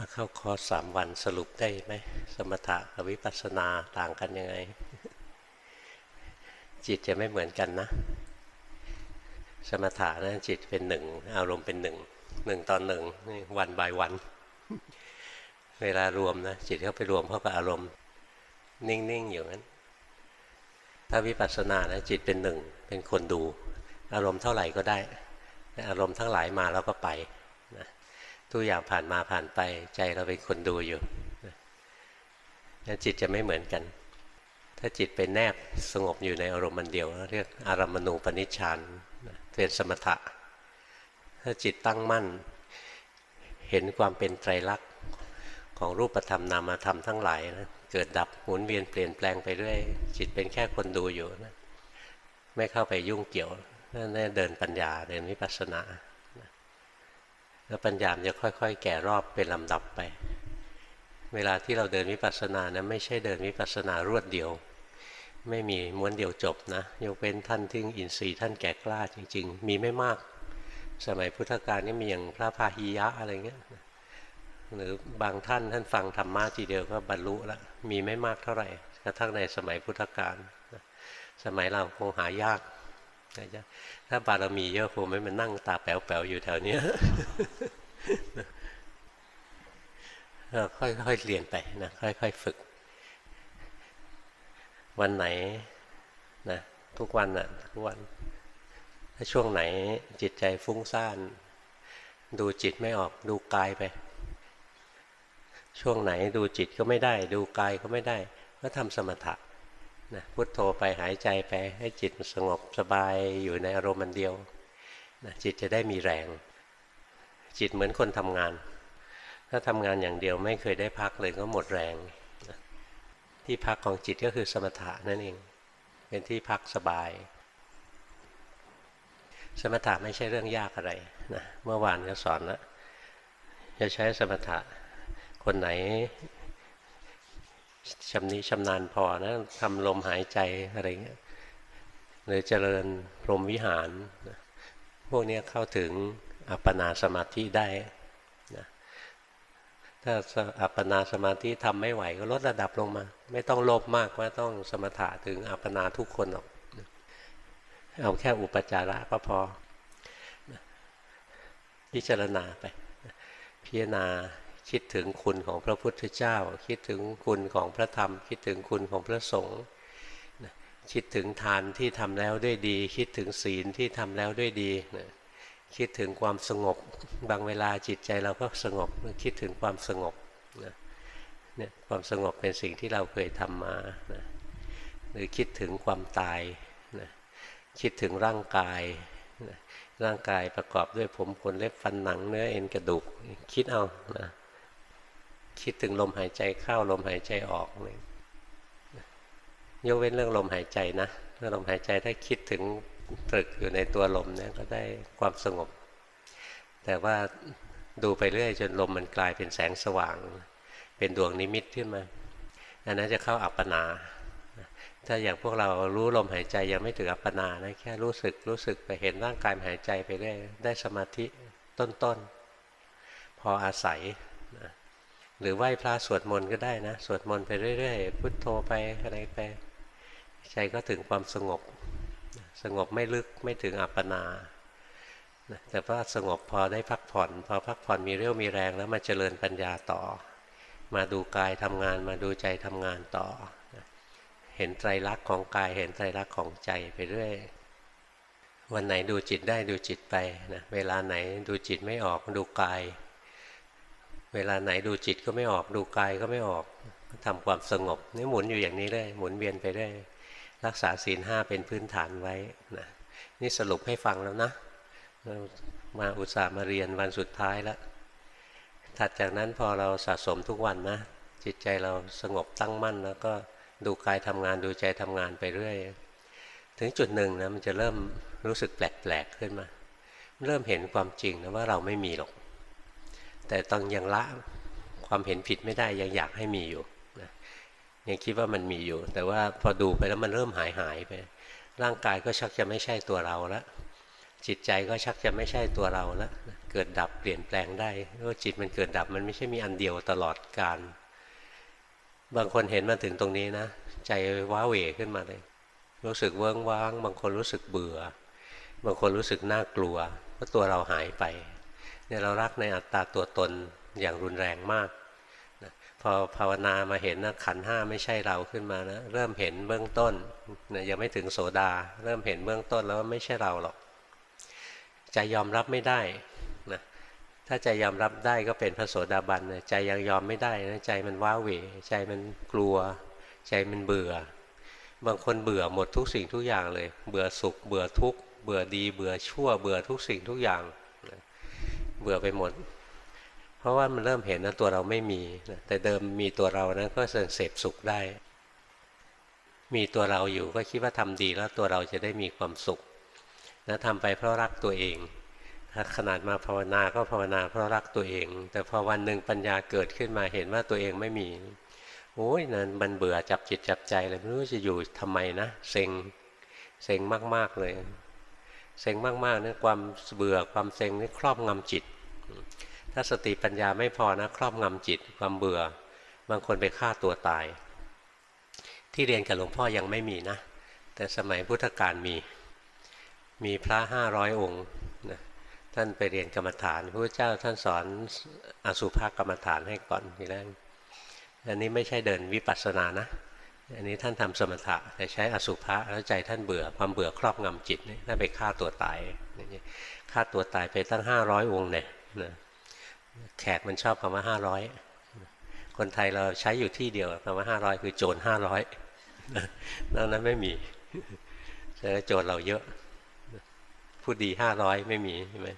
มาเข้าคอร์สสามวันสรุปได้ไหมสมถะกับวิปัสสนาต่างกันยังไง จิตจะไม่เหมือนกันนะ สมถะนะจิตเป็นหนึ่งอารมณ์เป็นหนึ่งหนึ่งตอนหนึ่งวันบายวัน เวลารวมนะจิตเข้าไปรวมเข้ากับอารมณ์ นิ่งๆอยู่นั้น ถ้าวิปัสสนานะจิตเป็นหนึ่งเป็นคนดู อารมณ์เท่าไหร่ก็ได้ อารมณ์ทั้งหลายมาแล้วก็ไป ทุกอย่างผ่านมาผ่านไป ใจเราเป็นคนดูอยู่นะจิตจะไม่เหมือนกัน ถ้าจิตเป็นแนบสงบอยู่ในอารมณ์มันเดียว เรียกอารมณูปนิชฌานเป็นสมถะ ถ้าจิตตั้งมั่น เห็นความเป็นไตรลักษณ์ของรูปธรรมนามธรรมทั้งหลายนะเกิดดับหมุนเวียนเปลี่ยนแปลงไปเรื่อยจิตเป็นแค่คนดูอยู่นะไม่เข้าไปยุ่งเกี่ยวนั่นเดินปัญญาเดินวิปัสสนา แล้วปัญญามจะค่อย ๆ แก่รอบเป็นลำดับไป เวลาที่เราเดินวิปัสสนานะไม่ใช่เดินวิปัสสนารวดเดียว ไม่มีม้วนเดียวจบนะยกเว้นท่านที่อินทรีย์ท่านแก่กล้าจริง ๆ มีไม่มาก สมัยพุทธกาลนี่มีอย่างพระพาหิยะอะไรเงี้ยหรือบางท่านท่านฟังธรรมะทีเดียวก็บรรลุแล้วมีไม่มากเท่าไหร่กระทั่งในสมัยพุทธกาลสมัยเราคงหายากนะจ๊ะ ถ้าบารมีเยอะคงไม่มานั่งตาแป๋วๆอยู่แถวนี้ค่อยๆเรียนไปนะค่อยๆฝึก วันไหนนะทุกวันนะ่ะทุกวัน ถ้าช่วงไหนจิตใจฟุ้งซ่าน ดูจิตไม่ออกดูกายไป ช่วงไหนดูจิตก็ไม่ได้ ดูกายก็ไม่ได้ ก็ทำสมถะ นะพุทโธไปหายใจไปให้จิตสงบสบายอยู่ในอารมณ์มันเดียวนะจิตจะได้มีแรง จิตเหมือนคนทำงาน ถ้าทำงานอย่างเดียวไม่เคยได้พักเลยก็หมดแรงนะที่พักของจิตก็คือสมถะนั่นเอง เป็นที่พักสบาย สมถะไม่ใช่เรื่องยากอะไรนะเมื่อวานก็สอนแล้วจะใช้สมถะคนไหน ชำนิชำนาญพอนะทำลมหายใจอะไรเงี้ยหรือเจริญพรหมวิหาร พวกนี้เข้าถึงอัปปนาสมาธิได้นะถ้าอัปปนาสมาธิทำไม่ไหวก็ลดระดับลงมา ไม่ต้องโลภมากว่าต้องสมถะถึงอัปปนาทุกคนหรอกเอาแค่อุปจาระก็พอพิจารณาไป พิจารณา คิดถึงคุณของพระพุทธเจ้า คิดถึงคุณของพระธรรม คิดถึงคุณของพระสงฆ์คิดถึงทานที่ทำแล้วด้วยดี คิดถึงศีลที่ทำแล้วด้วยดีคิดถึงความสงบ บางเวลาจิตใจเราก็สงบคิดถึงความสงบเนี่ยความสงบเป็นสิ่งที่เราเคยทำมานะหรือคิดถึงความตายนะคิดถึงร่างกายนะร่างกายประกอบด้วยผมขนเล็บฟันหนังเนื้อเอ็นกระดูก คิดเอานะ คิดถึงลมหายใจเข้าลมหายใจออกเลยยกเว้นเรื่องลมหายใจนะเรื่องลมหายใจถ้าคิดถึงตรึกอยู่ในตัวลมเนี่ยก็ได้ความสงบ แต่ว่าดูไปเรื่อยจนลมมันกลายเป็นแสงสว่าง เป็นดวงนิมิตขึ้นมาอันนั้นจะเข้าอัปปนาถ้าอย่างพวกเรารู้ลมหายใจยังไม่ถึงอัปปนานะแค่รู้สึกรู้สึกไปเห็นร่างกายหายใจไปเรื่อยได้สมาธิต้นๆ พออาศัยนะ หรือไหว้พระสวดมนต์ก็ได้นะ สวดมนต์ไปเรื่อยๆ พุทโธไปอะไรไป ใจก็ถึงความสงบ สงบไม่ลึกไม่ถึงอัปปนา แต่ว่าสงบพอได้พักผ่อน พอพักผ่อนมีเรี่ยวมีแรงแล้วมาเจริญปัญญาต่อ มาดูกายทำงาน มาดูใจทำงานต่อ เห็นไตรลักษณ์ของกายเห็นไตรลักษณ์ของใจไปเรื่อย วันไหนดูจิตได้ดูจิตไปนะ เวลาไหนดูจิตไม่ออกดูกาย เวลาไหนดูจิตก็ไม่ออกดูกายก็ไม่ออกทำความสงบนี่หมุนอยู่อย่างนี้เลยหมุนเวียนไปได้ รักษาศีลห้าเป็นพื้นฐานไว้นะนี่สรุปให้ฟังแล้วนะ มาอุตส่าห์มาเรียนวันสุดท้ายแล้วถัดจากนั้นพอเราสะสมทุกวันนะ จิตใจเราสงบตั้งมั่น แล้วก็ดูกายทำงานดูใจทำงานไปเรื่อยถึงจุดหนึ่งนะมันจะเริ่มรู้สึกแปลกๆขึ้นมา เริ่มเห็นความจริงนะว่าเราไม่มีหรอก แต่ต้องยังละความเห็นผิดไม่ได้ยังอยากให้มีอยู่นะยังคิดว่ามันมีอยู่ แต่ว่าพอดูไปแล้วมันเริ่มหายหายไป ร่างกายก็ชักจะไม่ใช่ตัวเราแล้วจิตใจก็ชักจะไม่ใช่ตัวเราแล้วเเกิดดับเปลี่ยนแปลงได้ว่าจิตมันเกิดดับมันไม่ใช่มีอันเดียวตลอดการ บางคนเห็นมาถึงตรงนี้นะ ใจว้าเหวขึ้นมาเลย รู้สึกเวิ้งว้าง บางคนรู้สึกเบื่อ บางคนรู้สึกน่ากลัวว่าตัวเราหายไป เนี่ยเรารักในอัตตาตัวตนอย่างรุนแรงมากนะพอภาวนามาเห็นนะขันห้าไม่ใช่เราขึ้นมานะเริ่มเห็นเบื้องต้นนะยังไม่ถึงโสดา เริ่มเห็นเบื้องต้นแล้วว่าไม่ใช่เราหรอกใจยอมรับไม่ได้นะถ้าใจยอมรับได้ก็เป็นพระโสดาบันนะใจยังยอมไม่ได้นะใจมันว้าเหวใจมันกลัว ใจมันเบื่อ บางคนเบื่อหมดทุกสิ่งทุกอย่างเลย เบื่อสุข เบื่อทุกข์เบื่อดี เบื่อชั่ว เบื่อทุกสิ่งทุกอย่าง เบื่อไปหมด เพราะว่ามันเริ่มเห็นนะตัวเราไม่มีนะแต่เดิมมีตัวเรานะก็เสพสุขได้ มีตัวเราอยู่ก็คิดว่าทำดีแล้วตัวเราจะได้มีความสุขนะทำไปเพราะรักตัวเองขนาดมาภาวนาก็ภาวนาเพราะรักตัวเอง แต่พอวันหนึ่งปัญญาเกิดขึ้นมาเห็นว่าตัวเองไม่มีโอ้ยนั่นมันเบื่อจับจิตจับใจเลยไม่รู้จะอยู่ทำไมนะเซ็งเซ็งมาก ๆ เลย เซ็งมากๆนะความเบื่อความเซ็งนี่ครอบงำจิต ถ้าสติปัญญาไม่พอนะครอบงำจิต ความเบื่อบางคนไปฆ่าตัวตาย ที่เรียนกับหลวงพ่อยังไม่มีนะ แต่สมัยพุทธกาลมี มีพระห้าร้อยองค์นะท่านไปเรียนกรรมฐานพระเจ้าท่านสอนอสุภกรรมฐานให้ก่อนทีแรกอันนี้ไม่ใช่เดินวิปัสสนานะ อันนี้ท่านทำสมถะแต่ใช้อสุภะแล้วใจท่านเบื่อความเบื่อครอบงำจิตนี่ท่านไปฆ่าตัวตายฆ่าตัวตายไปตั้งห้าร้อยองค์เนี่ยแขกมันชอบคำว่าห้าร้อยคนไทยเราใช้อยู่ที่เดียวคำว่าห้าร้อยคือโจรห้าร้อยนอกนั้นไม่มีแต่โจรเราเยอะผู้ดีห้าร้อยไม่มีใช่ไหม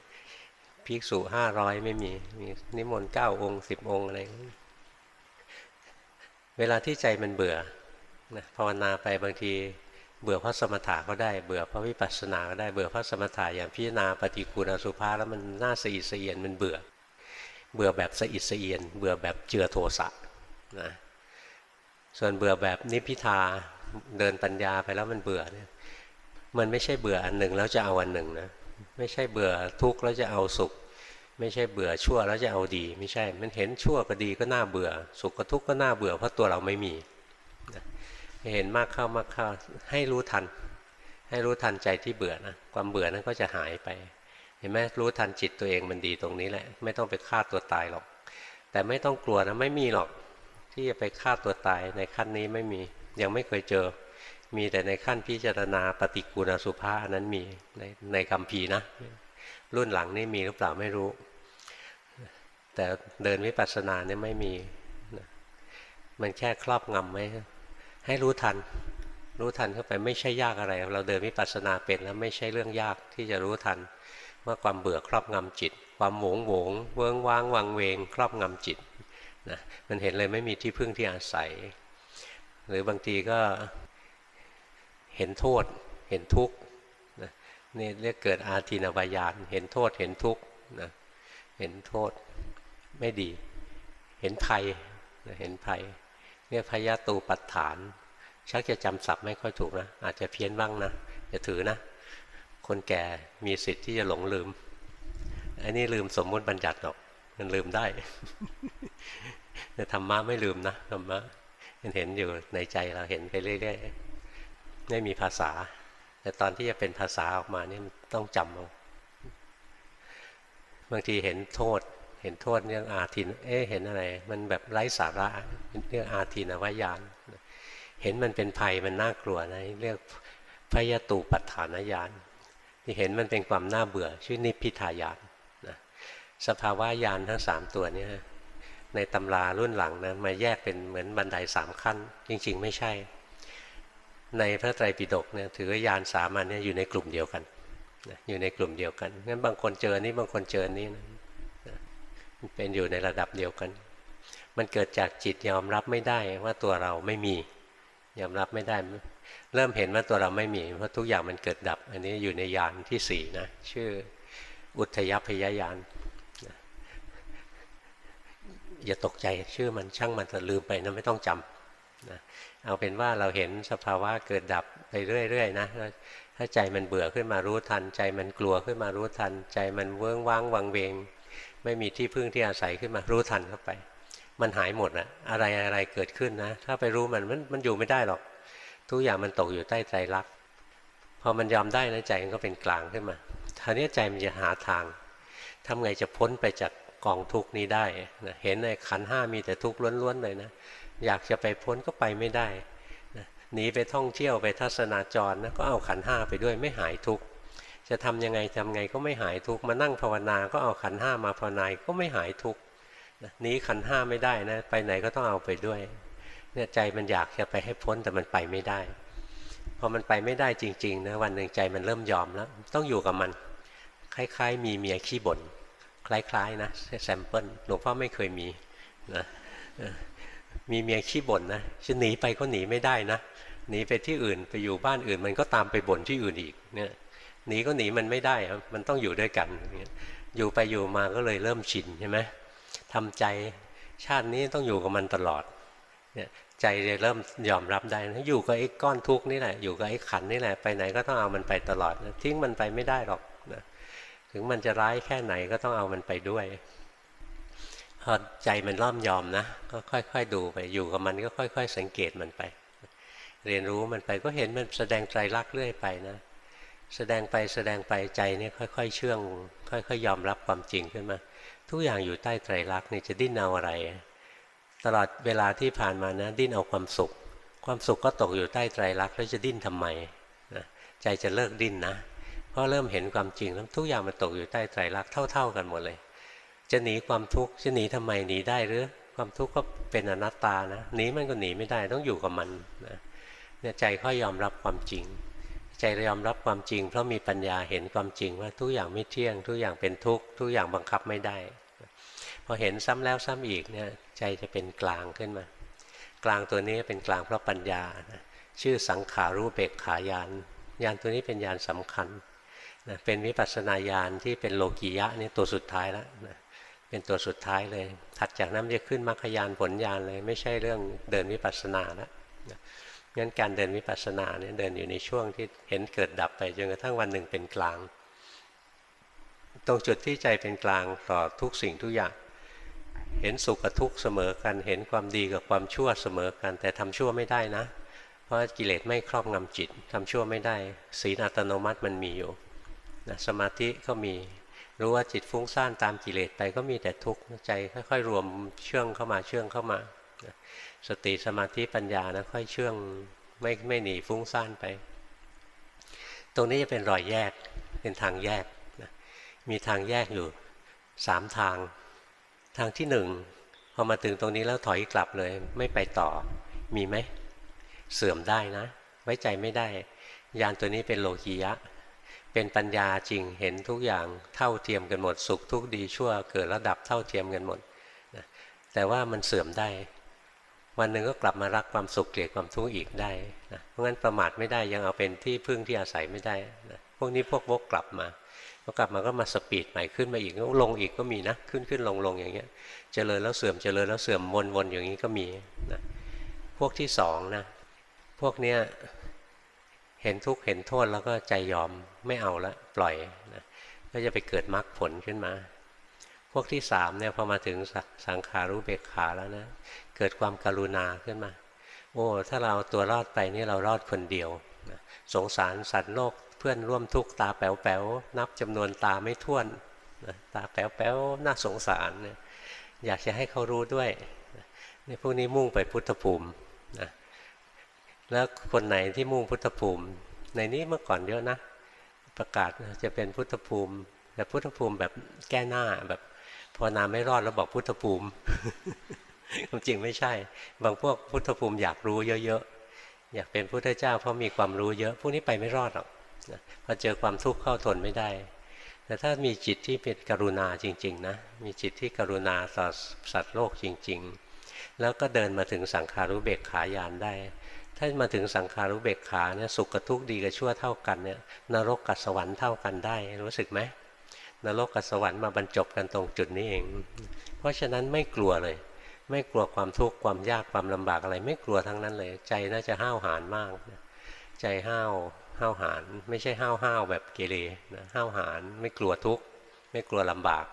ภิกษุห้าร้อยไม่มีมีนิมนต์เก้าองค์สิบองค์อะไรเวลาที่ใจมันเบื่อ นะภาวนาไปบางทีเบื่อพระสมถะก็ได้ เบื่อพระวิปัสสนาก็ได้ เบื่อพระสมถะอย่างพิจารณาปฏิกูลสุภาแล้วมันน่าสะอิดสะเอียนมันเบื่อ เบื่อแบบสะอิดสะเอียน เบื่อแบบเจือโทสะนะส่วนเบื่อแบบนิพพิทาเดินปัญญาไปแล้วมันเบื่อเนี่ยมันไม่ใช่เบื่ออันหนึ่งแล้วจะเอาอันหนึ่งนะไม่ใช่เบื่อทุกข์แล้วจะเอาสุข ไม่ใช่เบื่อชั่วแล้วจะเอาดี ไม่ใช่มันเห็นชั่วก็ดีก็น่าเบื่อ สุขกับทุกข์ก็น่าเบื่อเพราะตัวเราไม่มี เห็นมากเข้ามากเข้าให้รู้ทัน ให้รู้ทันใจที่เบื่อนะความเบื่อนั้นก็จะหายไป เห็นไหมรู้ทันจิตตัวเองมันดีตรงนี้แหละ ไม่ต้องไปฆ่าตัวตายหรอก แต่ไม่ต้องกลัวนะไม่มีหรอกที่จะไปฆ่าตัวตายในขั้นนี้ไม่มียังไม่เคยเจอ มีแต่ในขั้นพิจารณาปฏิกูลสุภานั้นมีในในคำพีนะ รุ่นหลังนี่มีหรือเปล่าไม่รู้ แต่เดินวิปัสสนาเนี่ยไม่มี มันแค่ครอบงำไว้ ให้รู้ทัน รู้ทันเข้าไปไม่ใช่ยากอะไร เราเดินวิปัสสนาเป็นแล้วไม่ใช่เรื่องยากที่จะรู้ทันว่าความเบื่อครอบงำจิต ความหวงหวงเวิงว้างวังเวง ครอบงำจิตนะมันเห็นเลยไม่มีที่พึ่งที่อาศัย หรือบางทีก็เห็นโทษ เห็นทุกข์นะนี่เรียกเกิดอาทินวายาน เห็นโทษเห็นทุกข์นะเห็นโทษไม่ดี เห็นภัยเห็นภัย เรียกพยาตูปัฏฐาน ชักจะจำศัพท์ไม่ค่อยถูกนะ อาจจะเพี้ยนบ้างนะจะถือนะ คนแก่มีสิทธิ์ที่จะหลงลืม อันนี้ลืมสมมุติบัญญัติหรอก มันลืมได้ แต่ธรรมะไม่ลืมนะธรรมะมันเห็นอยู่ในใจเราเห็นไปเรื่อยๆไม่มีภาษา แต่ตอนที่จะเป็นภาษาออกมาเนี่ยต้องจำเอาบางทีเห็นโทษ เห็นโทษเรื่องอาทิน เอ๊เห็นอะไร มันแบบไร้สาระเรื่องอาทินวายานเห็นมันเป็นภัยมันน่ากลัวนะเรียกพยตูปัฏฐานญาณที่เห็นมันเป็นความน่าเบื่อ ชื่อนิพพิทายานนะสภาวะญาณทั้งสามตัวนี้ในตำรารุ่นหลังนะมาแยกเป็นเหมือนบันไดสามขั้น จริง ๆ ไม่ใช่ ในพระไตรปิฎกเนี่ยถือว่ายานสามัญเนี่ยอยู่ในกลุ่มเดียวกันอยู่ในกลุ่มเดียวกันงั้นบางคนเจอนี้บางคนเจอนี้นะ เป็นอยู่ในระดับเดียวกัน มันเกิดจากจิตยอมรับไม่ได้ว่าตัวเราไม่มี ยอมรับไม่ได้ เริ่มเห็นว่าตัวเราไม่มี เพราะทุกอย่างมันเกิดดับ อันนี้อยู่ในยานที่สี่นะ ชื่ออุทยพยายาน อย่าตกใจชื่อมันช่างมันจะลืมไปนะไม่ต้องจำนะเอาเป็นว่าเราเห็นสภาวะเกิดดับไปเรื่อยๆนะถ้าใจมันเบื่อขึ้นมารู้ทัน ใจมันกลัวขึ้นมารู้ทัน ใจมันเวิ้งว้างวังเวง ไม่มีที่พึ่งที่อาศัยขึ้นมารู้ทันเข้าไป มันหายหมดอะอะไรอะไรเกิดขึ้นนะ ถ้าไปรู้มันมันมันอยู่ไม่ได้หรอก ทุกอย่างมันตกอยู่ใต้ใจรักพอมันยอมได้นะใจมันก็เป็นกลางขึ้นมาทีนี้ใจมันจะหาทางทำไงจะพ้นไปจากกองทุกนี้ได้นะเห็นในขันห้ามีแต่ทุกข์ล้วนๆเลยนะอยากจะไปพ้นก็ไปไม่ได้หนีไปท่องเที่ยวไปทัศนาจรนะก็เอาขันห้าไปด้วยไม่หายทุกข์ จะทำยังไงทำไงก็ไม่หายทุกมานั่งภาวนาก็เอาขันห้ามาภาวนาก็ไม่หายทุกหนีขันห้าไม่ได้นะไปไหนก็ต้องเอาไปด้วยเนี่ยใจมันอยากจะไปให้พ้นแต่มันไปไม่ได้พอมันไปไม่ได้จริงๆนะวันหนึ่งใจมันเริ่มยอมแล้ว ต้องอยู่กับมัน คล้าย ๆ มีเมียขี้บ่นคล้ายๆนะแซมเปิลหลวงพ่อไม่เคยมีนะมีเมียขี้บ่นนะจะหนีไปก็หนีไม่ได้นะหนีไปที่อื่นไปอยู่บ้านอื่น มันก็ตามไปบ่นที่อื่นอีกเนี่ย หนีก็หนีมันไม่ได้ มันต้องอยู่ด้วยกันอยู่ไปอยู่มาก็เลยเริ่มชินใช่ไหมทำใจชาตินี้ต้องอยู่กับมันตลอดเนี่ยใจจะเริ่มยอมรับได้นะอยู่กับไอ้ก้อนทุกข์นี่แหละ อยู่กับไอ้ขันนี่แหละ ไปไหนก็ต้องเอามันไปตลอดนะทิ้งมันไปไม่ได้หรอกนะถึงมันจะร้ายแค่ไหนก็ต้องเอามันไปด้วยพอใจมันร่อมยอมนะ ก็ค่อย ๆ ดูไป อยู่กับมันก็ค่อย ๆ สังเกตมันไป เรียนรู้มันไปก็เห็นมันแสดงไตรลักเรื่อยไปนะ แสดงไปแสดงไปใจนี่ค่อยๆเชื่อง ค่อยๆยอมรับความจริงขึ้นมา ทุกอย่างอยู่ใต้ไตรลักษณ์นี่จะดิ้นเอาอะไร ตลอดเวลาที่ผ่านมานะดิ้นเอาความสุข ความสุขก็ตกอยู่ใต้ไตรลักษณ์แล้วจะดิ้นทำไมนะใจจะเลิกดิ้นนะเพราะเริ่มเห็นความจริงแล้วทุกอย่างมันตกอยู่ใต้ไตรลักษณ์เท่า ๆกันหมดเลย จะหนีความทุกข์จะหนีทำไมหนีได้หรือความทุกข์ก็เป็นอนัตตานะหนีมันก็หนีไม่ได้ต้องอยู่กับมันนะเนี่ยใจค่อยยอมรับความจริง ใจยอมรับความจริง เพราะมีปัญญาเห็นความจริงว่าทุกอย่างไม่เที่ยง ทุกอย่างเป็นทุกข์ทุกอย่างบังคับไม่ได้ พอเห็นซ้ำแล้วซ้ำอีกเนี่ยใจจะเป็นกลางขึ้นมา กลางตัวนี้เป็นกลางเพราะปัญญานะชื่อสังขารู้เบกขายานยานตัวนี้เป็นยานสำคัญนะเป็นวิปัสสนาญาณที่เป็นโลกียะนี่ตัวสุดท้ายแล้วนะเป็นตัวสุดท้ายเลยถัดจากนั้นจะขึ้นมรรคยานผลญาณเลย ไม่ใช่เรื่องเดินวิปัสสนาแล้ว งั้นการเดินวิปัสสนาเนี่ยเดินอยู่ในช่วงที่เห็นเกิดดับไปจนกระทั่งวันหนึ่งเป็นกลาง ตรงจุดที่ใจเป็นกลางต่อทุกสิ่งทุกอย่าง เห็นสุขกับทุกข์เสมอกัน เห็นความดีกับความชั่วเสมอกัน แต่ทำชั่วไม่ได้นะ เพราะกิเลสไม่ครอบงำจิตทำชั่วไม่ได้ ศีลอัตโนมัติมันมีอยู่นะสมาธิก็มีรู้ว่าจิตฟุ้งซ่านตามกิเลสไปก็มีแต่ทุกข์ใจค่อยๆ รวมเชื่องเข้ามาเชื่องเข้ามา สติสมาธิปัญญานะค่อยเชื่องไม่ไม่หนีฟุ้งซ่านไป ตรงนี้จะเป็นรอยแยกเป็นทางแยกนะมีทางแยกอยู่สามทาง ทางที่หนึ่งพอมาถึงตรงนี้แล้วถอยกลับเลย ไม่ไปต่อมีไหมเสื่อมได้นะ ไว้ใจไม่ได้ ยานตัวนี้เป็นโลกียะ เป็นปัญญาจริงเห็นทุกอย่างเท่าเทียมกันหมดสุขทุกข์ดีชั่วเกิดระดับเท่าเทียมกันหมดแต่ว่ามันเสื่อมได้ วันหนึ่งก็กลับมารักความสุขเกลียดความทุกข์อีกได้นะเพราะงั้นประมาทไม่ได้ยังเอาเป็นที่พึ่งที่อาศัยไม่ได้นะพวกนี้พวกวกกลับมาพอกลับมาก็มาสปีดใหม่ขึ้นมาอีกลงอีกก็มีนะขึ้นขึ้นลงลงอย่างเงี้ย เจริญแล้วเสื่อมเจริญแล้วเสื่อมวนวนอย่างนี้ก็มีนะพวกที่สองนะพวกเนี้ยเห็นทุกข์เห็นโทษแล้วก็ใจยอมไม่เอาละปล่อยนะก็จะไปเกิดมรรคผลขึ้นมา พวกที่สามเนี่ยพอมาถึงสังขารู้เบกขาแล้วนะ เกิดความกรุณาขึ้นมา โอ้ ถ้าเราตัวรอดไปนี่เรารอดคนเดียว สงสารสัตว์โลกเพื่อนร่วมทุกข์ตาแป๋วแป๋วนับจำนวนตาไม่ท้วน ตาแป๋วแป๋วน่าสงสารเนี่ยอยากจะให้เขารู้ด้วยนี่พวกนี้มุ่งไปพุทธภูมินะแล้วคนไหนที่มุ่งพุทธภูมิ ในนี้เมื่อก่อนเยอะนะ ประกาศจะเป็นพุทธภูมิแต่พุทธภูมิแบบแก้หน้าแบบพอนาไม่รอดแล้วบอกพุทธภูมิ ความจริงไม่ใช่ บางพวกพุทธภูมิอยากรู้เยอะๆ อยากเป็นพุทธเจ้าเพราะมีความรู้เยอะ พวกนี้ไปไม่รอดหรอกพอเจอความทุกข์เข้าทนไม่ได้ แต่ถ้ามีจิตที่เป็นกรุณาจริงๆนะ มีจิตที่กรุณาต่อสัตว์โลกจริง ๆ แล้วก็เดินมาถึงสังขารุเบกขายานได้ ถ้ามาถึงสังขารุเบกขาเนี่ยสุขกับทุกข์ดีกับชั่วเท่ากันเนี่ย นรกกับสวรรค์เท่ากันได้ รู้สึกไหมนรกกับสวรรค์มาบรรจบกันตรงจุดนี้เอง เพราะฉะนั้นไม่กลัวเลย ไม่กลัวความทุกข์ความยากความลำบากอะไร ไม่กลัวทั้งนั้นเลย ใจน่าจะห้าวหาญมากใจห้าวห้าวหาญไม่ใช่ห้าวห้าวแบบเกเรนะห้าวหาญไม่กลัวทุกข์ไม่กลัวลำบาก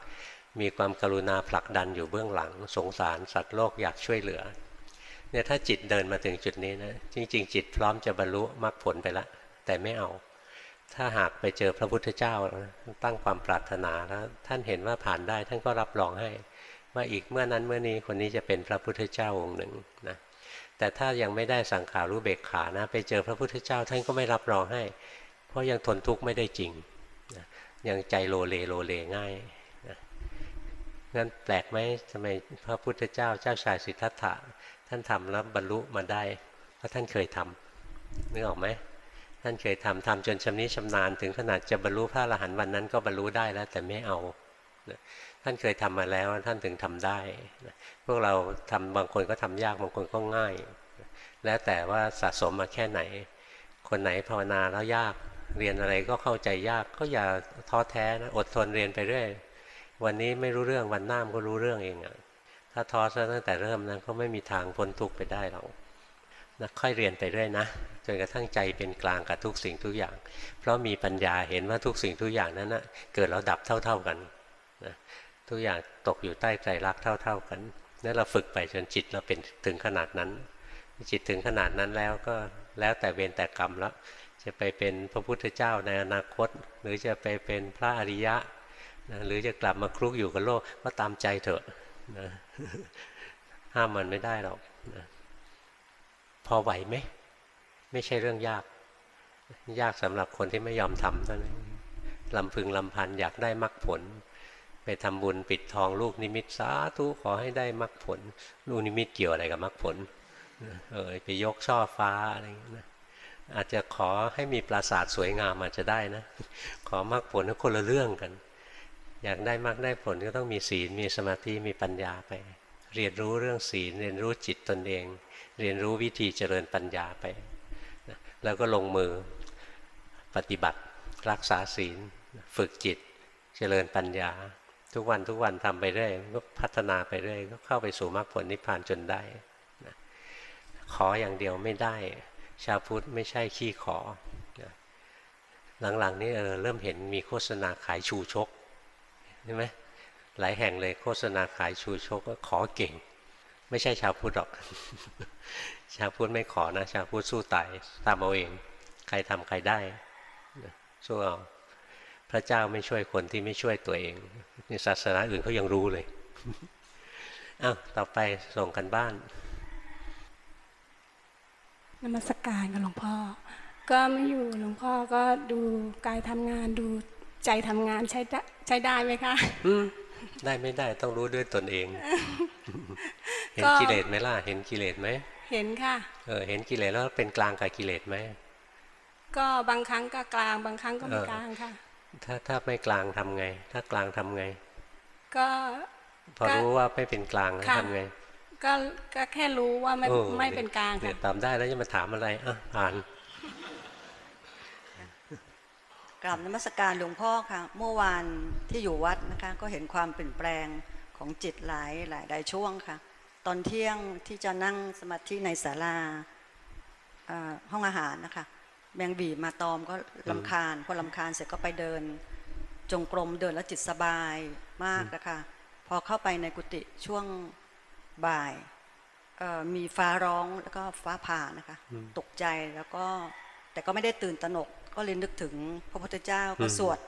มีความกรุณาผลักดันอยู่เบื้องหลัง สงสารสัตว์โลกอยากช่วยเหลือเนี่ยถ้าจิตเดินมาถึงจุดนี้นะจริง ๆ จิตพร้อมจะบรรลุมรรคผลไปแล้วแต่ไม่เอา ถ้าหากไปเจอพระพุทธเจ้าตั้งความปรารถนาแล้วท่านเห็นว่าผ่านได้ท่านก็รับรองให้ ว่าอีกเมื่อนั้นเมื่อนี้คนนี้จะเป็นพระพุทธเจ้าองค์หนึ่งนะแต่ถ้ายังไม่ได้สังขารู้เบกขานะ ไปเจอพระพุทธเจ้าท่านก็ไม่รับรองให้ เพราะยังทนทุกข์ไม่ได้จริงนะยังใจโลเลโลเลง่ายนะงั้นแปลกไหมทำไมพระพุทธเจ้าเจ้าชายสิทธัตถะท่านทำแล้วบรรลุมาได้ เพราะท่านเคยทำนึกออกไหมท่านเคยทำทำจนชำนิชำนาญถึงขนาดจะบรรลุพระอรหันต์วันนั้นก็บรรลุได้แล้วแต่ไม่เอานะ ท่านเคยทำมาแล้วท่านถึงทำได้ พวกเราทำบางคนก็ทำยากบางคนก็ง่าย แล้วแต่ว่าสะสมมาแค่ไหน คนไหนภาวนาแล้วยากเรียนอะไรก็เข้าใจยากก็อย่าท้อแท้นะอดทนเรียนไปเรื่อยวันนี้ไม่รู้เรื่องวันหน้ามก็รู้เรื่องเองอะถ้าท้อซะตั้งแต่เริ่มนะก็ไม่มีทางพ้นทุกข์ไปได้หรอกนะค่อยเรียนไปเรื่อยนะจนกระทั่งใจเป็นกลางกับทุกสิ่งทุกอย่าง เพราะมีปัญญาเห็นว่าทุกสิ่งทุกอย่างนั้นนะเกิดแล้วดับเท่า ๆกันนะ ทุกอย่างตกอยู่ใต้ใจรักเท่า ๆกันนั่นเราฝึกไปจนจิตเราเป็นถึงขนาดนั้น จิตถึงขนาดนั้นแล้วก็แล้วแต่เวรแต่กรรมแล้ว จะไปเป็นพระพุทธเจ้าในอนาคต หรือจะไปเป็นพระอริยะนะหรือจะกลับมาคลุกอยู่กับโลกก็ตามใจเถอะนะห้ามมันไม่ได้หรอกนะพอไหวไหม ไม่ใช่เรื่องยาก ยากสำหรับคนที่ไม่ยอมทำเท่านั้นลำพึงลำพันอยากได้มรรคผล ไปทำบุญปิดทองลูกนิมิตสาธุขอให้ได้มรรคผล ลูกนิมิตเกี่ยวอะไรกับมรรคผลเออไปยกช่อฟ้าอะไรอย่างเงี้ยนะอาจจะขอให้มีปราสาทสวยงามอาจจะได้นะ ขอมรรคผลก็คนละเรื่องกัน อยากได้มรรคได้ผลก็ต้องมีศีลมีสมาธิมีปัญญาไป เรียนรู้เรื่องศีลเรียนรู้จิตตนเอง เรียนรู้วิธีเจริญปัญญาไปนะแล้วก็ลงมือปฏิบัติรักษาศีล ฝึกจิตเจริญปัญญา ทุกวันทุกวันทำไปเรื่อยก็พัฒนาไปเรื่อยก็เข้าไปสู่มรรคผลนิพพานจนได้นะขออย่างเดียวไม่ได้ ชาวพุทธไม่ใช่ขี้ขอนะหลังๆนี้เออเริ่มเห็นมีโฆษณาขายชูชกใช่ไหมหลายแห่งเลยโฆษณาขายชูชกก็ขอเก่ง ไม่ใช่ชาวพุทธหรอก ชาวพุทธไม่ขอนะ ชาวพุทธสู้ตายตามเอาเอง ใครทำใครได้สู้เอา พระเจ้าไม่ช่วยคนที่ไม่ช่วยตัวเองในศาสนาอื่นเขายังรู้เลยอ้าวต่อไปส่งกันบ้านนมัสกการกับหลวงพ่อ ก็ไม่อยู่หลวงพ่อก็ดูกายทำงานดูใจทำงานใช้ได้ใช้ได้ไหมคะอืมได้ไม่ได้ต้องรู้ด้วยตนเอง เห็นก็กิเลสไหมล่ะ เห็นกิเลสไหมเห็นค่ะ เออ เห็นกิเลสแล้วเป็นกลางกับกิเลสไหมก็บางครั้งก็กลางบางครั้งก็ไม่เออกลางค่ะ ถ้าถ้าไม่กลางทำไง ถ้ากลางทำไง ก็พอก็รู้ว่าไม่เป็นกลางแล้วค่ะทำไง ก็ก็แค่รู้ว่าไม่ออไม่เป็นกลางเนี่ค่ะยตามได้แล้วจะมาถามอะไรอะผ่านกราบนมัสการหลวงพ่อค่ะ เมื่อวานที่อยู่วัดนะคะ ก็เห็นความเปลี่ยนแปลงของจิตหลายหลายหลายช่วงค่ะ ตอนเที่ยงที่จะนั่งสมาธิในศาลาเอ่อห้องอาหารนะคะ แมงบีมาตอมก็ลำคาญพอลำคาญเสร็จก็ไปเดิน จงกรมเดินแล้วจิตสบายมากนะคะพอเข้าไปในกุฏิช่วงบ่ายเอ่อมีฟ้าร้องแล้วก็ฟ้าผ่านะคะ ตกใจแล้วก็แต่ก็ไม่ได้ตื่นตระหนก ก็เลยนึกถึงพระพุทธเจ้าก็อืมสวด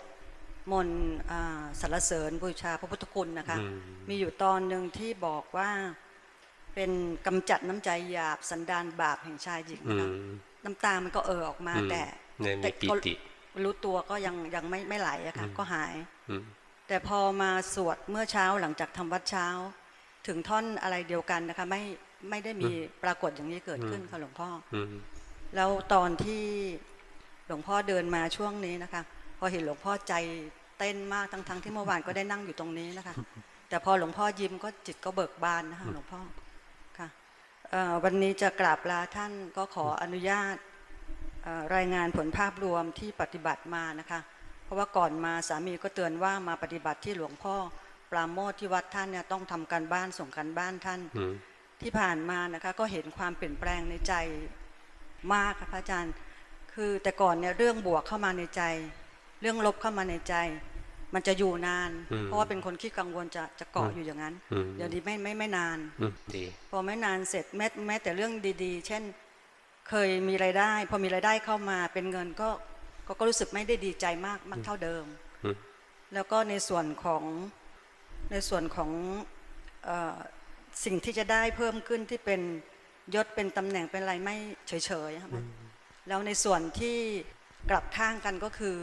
มนต์อ่าสรรเสริญบูชาพระพุทธคุณนะคะอืมมีอยู่ตอนหนึ่งที่บอกว่าเป็นกำจัดน้ำใจหยาบสันดานบาปแห่งชายหญิงอืนะคะม น้ำตามันก็เออออกมาอืมแต่เนี่ยมีแต่ปิก็ติรู้ตัวก็ยังยังไม่ไม่ไหลอะค่ะอืมก็หายอืมแต่พอมาสวดเมื่อเช้าหลังจากทำวัดเช้า ถึงท่อนอะไรเดียวกันนะคะ ไม่ไม่ได้มีปรากฏอย่างนี้เกิดขึ้นค่ะหลวงพ่ออืมแล้วตอนที่หลวงพ่อเดินมาช่วงนี้นะคะ พอเห็นหลวงพ่อใจเต้นมากทั้งๆที่เมื่อวานก็ได้นั่งอยู่ตรงนี้นะคะ แต่พอหลวงพ่อยิ้มก็จิตก็เบิกบานนะคะหลวงพ่อค่ะเอ่อ วันนี้จะกราบลาท่านก็ขออนุญาตเอ่อรายงานผลภาพรวมที่ปฏิบัติมานะคะ เพราะว่าก่อนมาสามีก็เตือนว่ามาปฏิบัติที่หลวงพ่อปราโมทที่วัดท่านเนี่ยต้องทำการบ้านส่งการบ้านท่านอืมที่ผ่านมานะคะก็เห็นความเปลี่ยนแปลงในใจมากค่ะพระอาจารย์คคือแต่ก่อนเนี่ยเรื่องบวกเข้ามาในใจ เรื่องลบเข้ามาในใจ มันจะอยู่นานอืมเพราะว่าเป็นคนขี้กังวลจะจะเกาะอยู่อย่างนั้นอืมเดี๋ยวนี้ไม่ไม่ไม่นานอืมดีพอไม่นานเสร็จแม้แม้แต่เรื่องดีๆ เช่นเคยมีรายได้ พอมีรายได้เข้ามาเป็นเงินก็ก็ก็รู้สึกไม่ได้ดีใจมากมากเท่าเดิมอืมแล้วก็ในส่วนของในส่วนของเออสิ่งที่จะได้เพิ่มขึ้นที่เป็นยศเป็นตำแหน่งเป็นอะไรไม่เฉยๆครับแล้วในส่วนที่กลับข้างกันก็คือ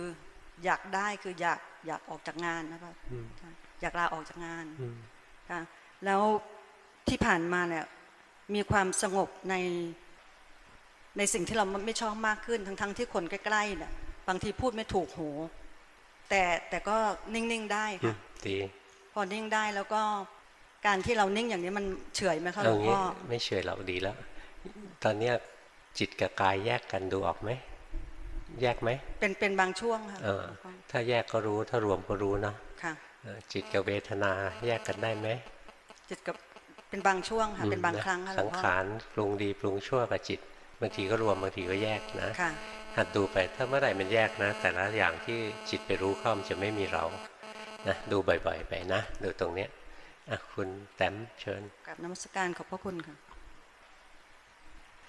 อยากได้คืออยาก อยากออกจากงานนะครับอยากลาออกจากงานอืมค่ะแล้วที่ผ่านมาเนี่ยมีความสงบในในสิ่งที่เราไม่ชอบมากขึ้น ทั้งๆที่คนใกล้ๆเนี่ยบางทีพูดไม่ถูกหู แต่แต่ก็นิ่งๆได้อืค่ะมดีพอนิ่งได้แล้วก็การที่เรานิ่งอย่างนี้มันเฉอยไหมคะหลเอาวงงี้พ่อไม่เฉยเราดีแล้ว ตอนเนี้ยจิตกับกายแยกกันดูออกไหม แยกไหม เป็นเป็นบางช่วงค่ะเออถ้าแยกก็รู้ถ้ารวมก็รู้นะค่ะเออจิตกับเวทนาแยกกันได้ไหมจิตกับเป็นบางช่วงค่ะเป็นบางอืมครั้งค่ะหลสัวงงพ่อขารปรุงดีปรุงชั่วกับจิตบางทีก็รวมบางทีก็แยกนะค่ะหัดดูไปถ้าเมื่อไหร่มันแยกนะ แต่ละอย่างที่จิตไปรู้เข้ามันจะไม่มีเรานะดูบ่อยๆ ไปนะ ดูตรงเนี้ยอะคุณแต้มเชิญกับนมัสการขอบพระคุณค่ะเ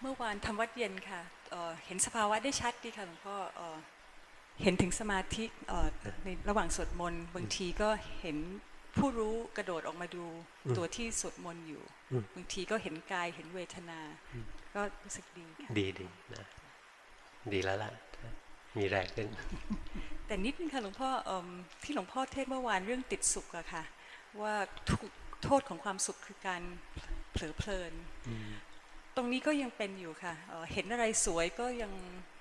มื่อวานทำวัดเย็นค่ะเอ่อเห็นสภาวะได้ชัดดีค่ะหลวงพ่อเอ่อเห็นถึงสมาธิเอ่อในระหว่างสวดมนต์บางทีก็เห็นผู้รู้กระโดดออกมาดูตัวที่สวดมนต์อยู่อืมบางทีก็เห็นกายเห็นเวทนา ก็รู้สึกดีค่ะดีดีนะดีแล้วล่ะมีแรงขึ้น แต่นิดนึงค่ะหลวงพ่อเอิ่มที่หลวงพ่อเทศน์เมื่อวานเรื่องติดสุขอะค่ะ ว่าทุกโทษของความสุขคือการเผลอเพลิน ตรงนี้ก็ยังเป็นอยู่ค่ะเอ่อเห็นอะไรสวยก็ยัง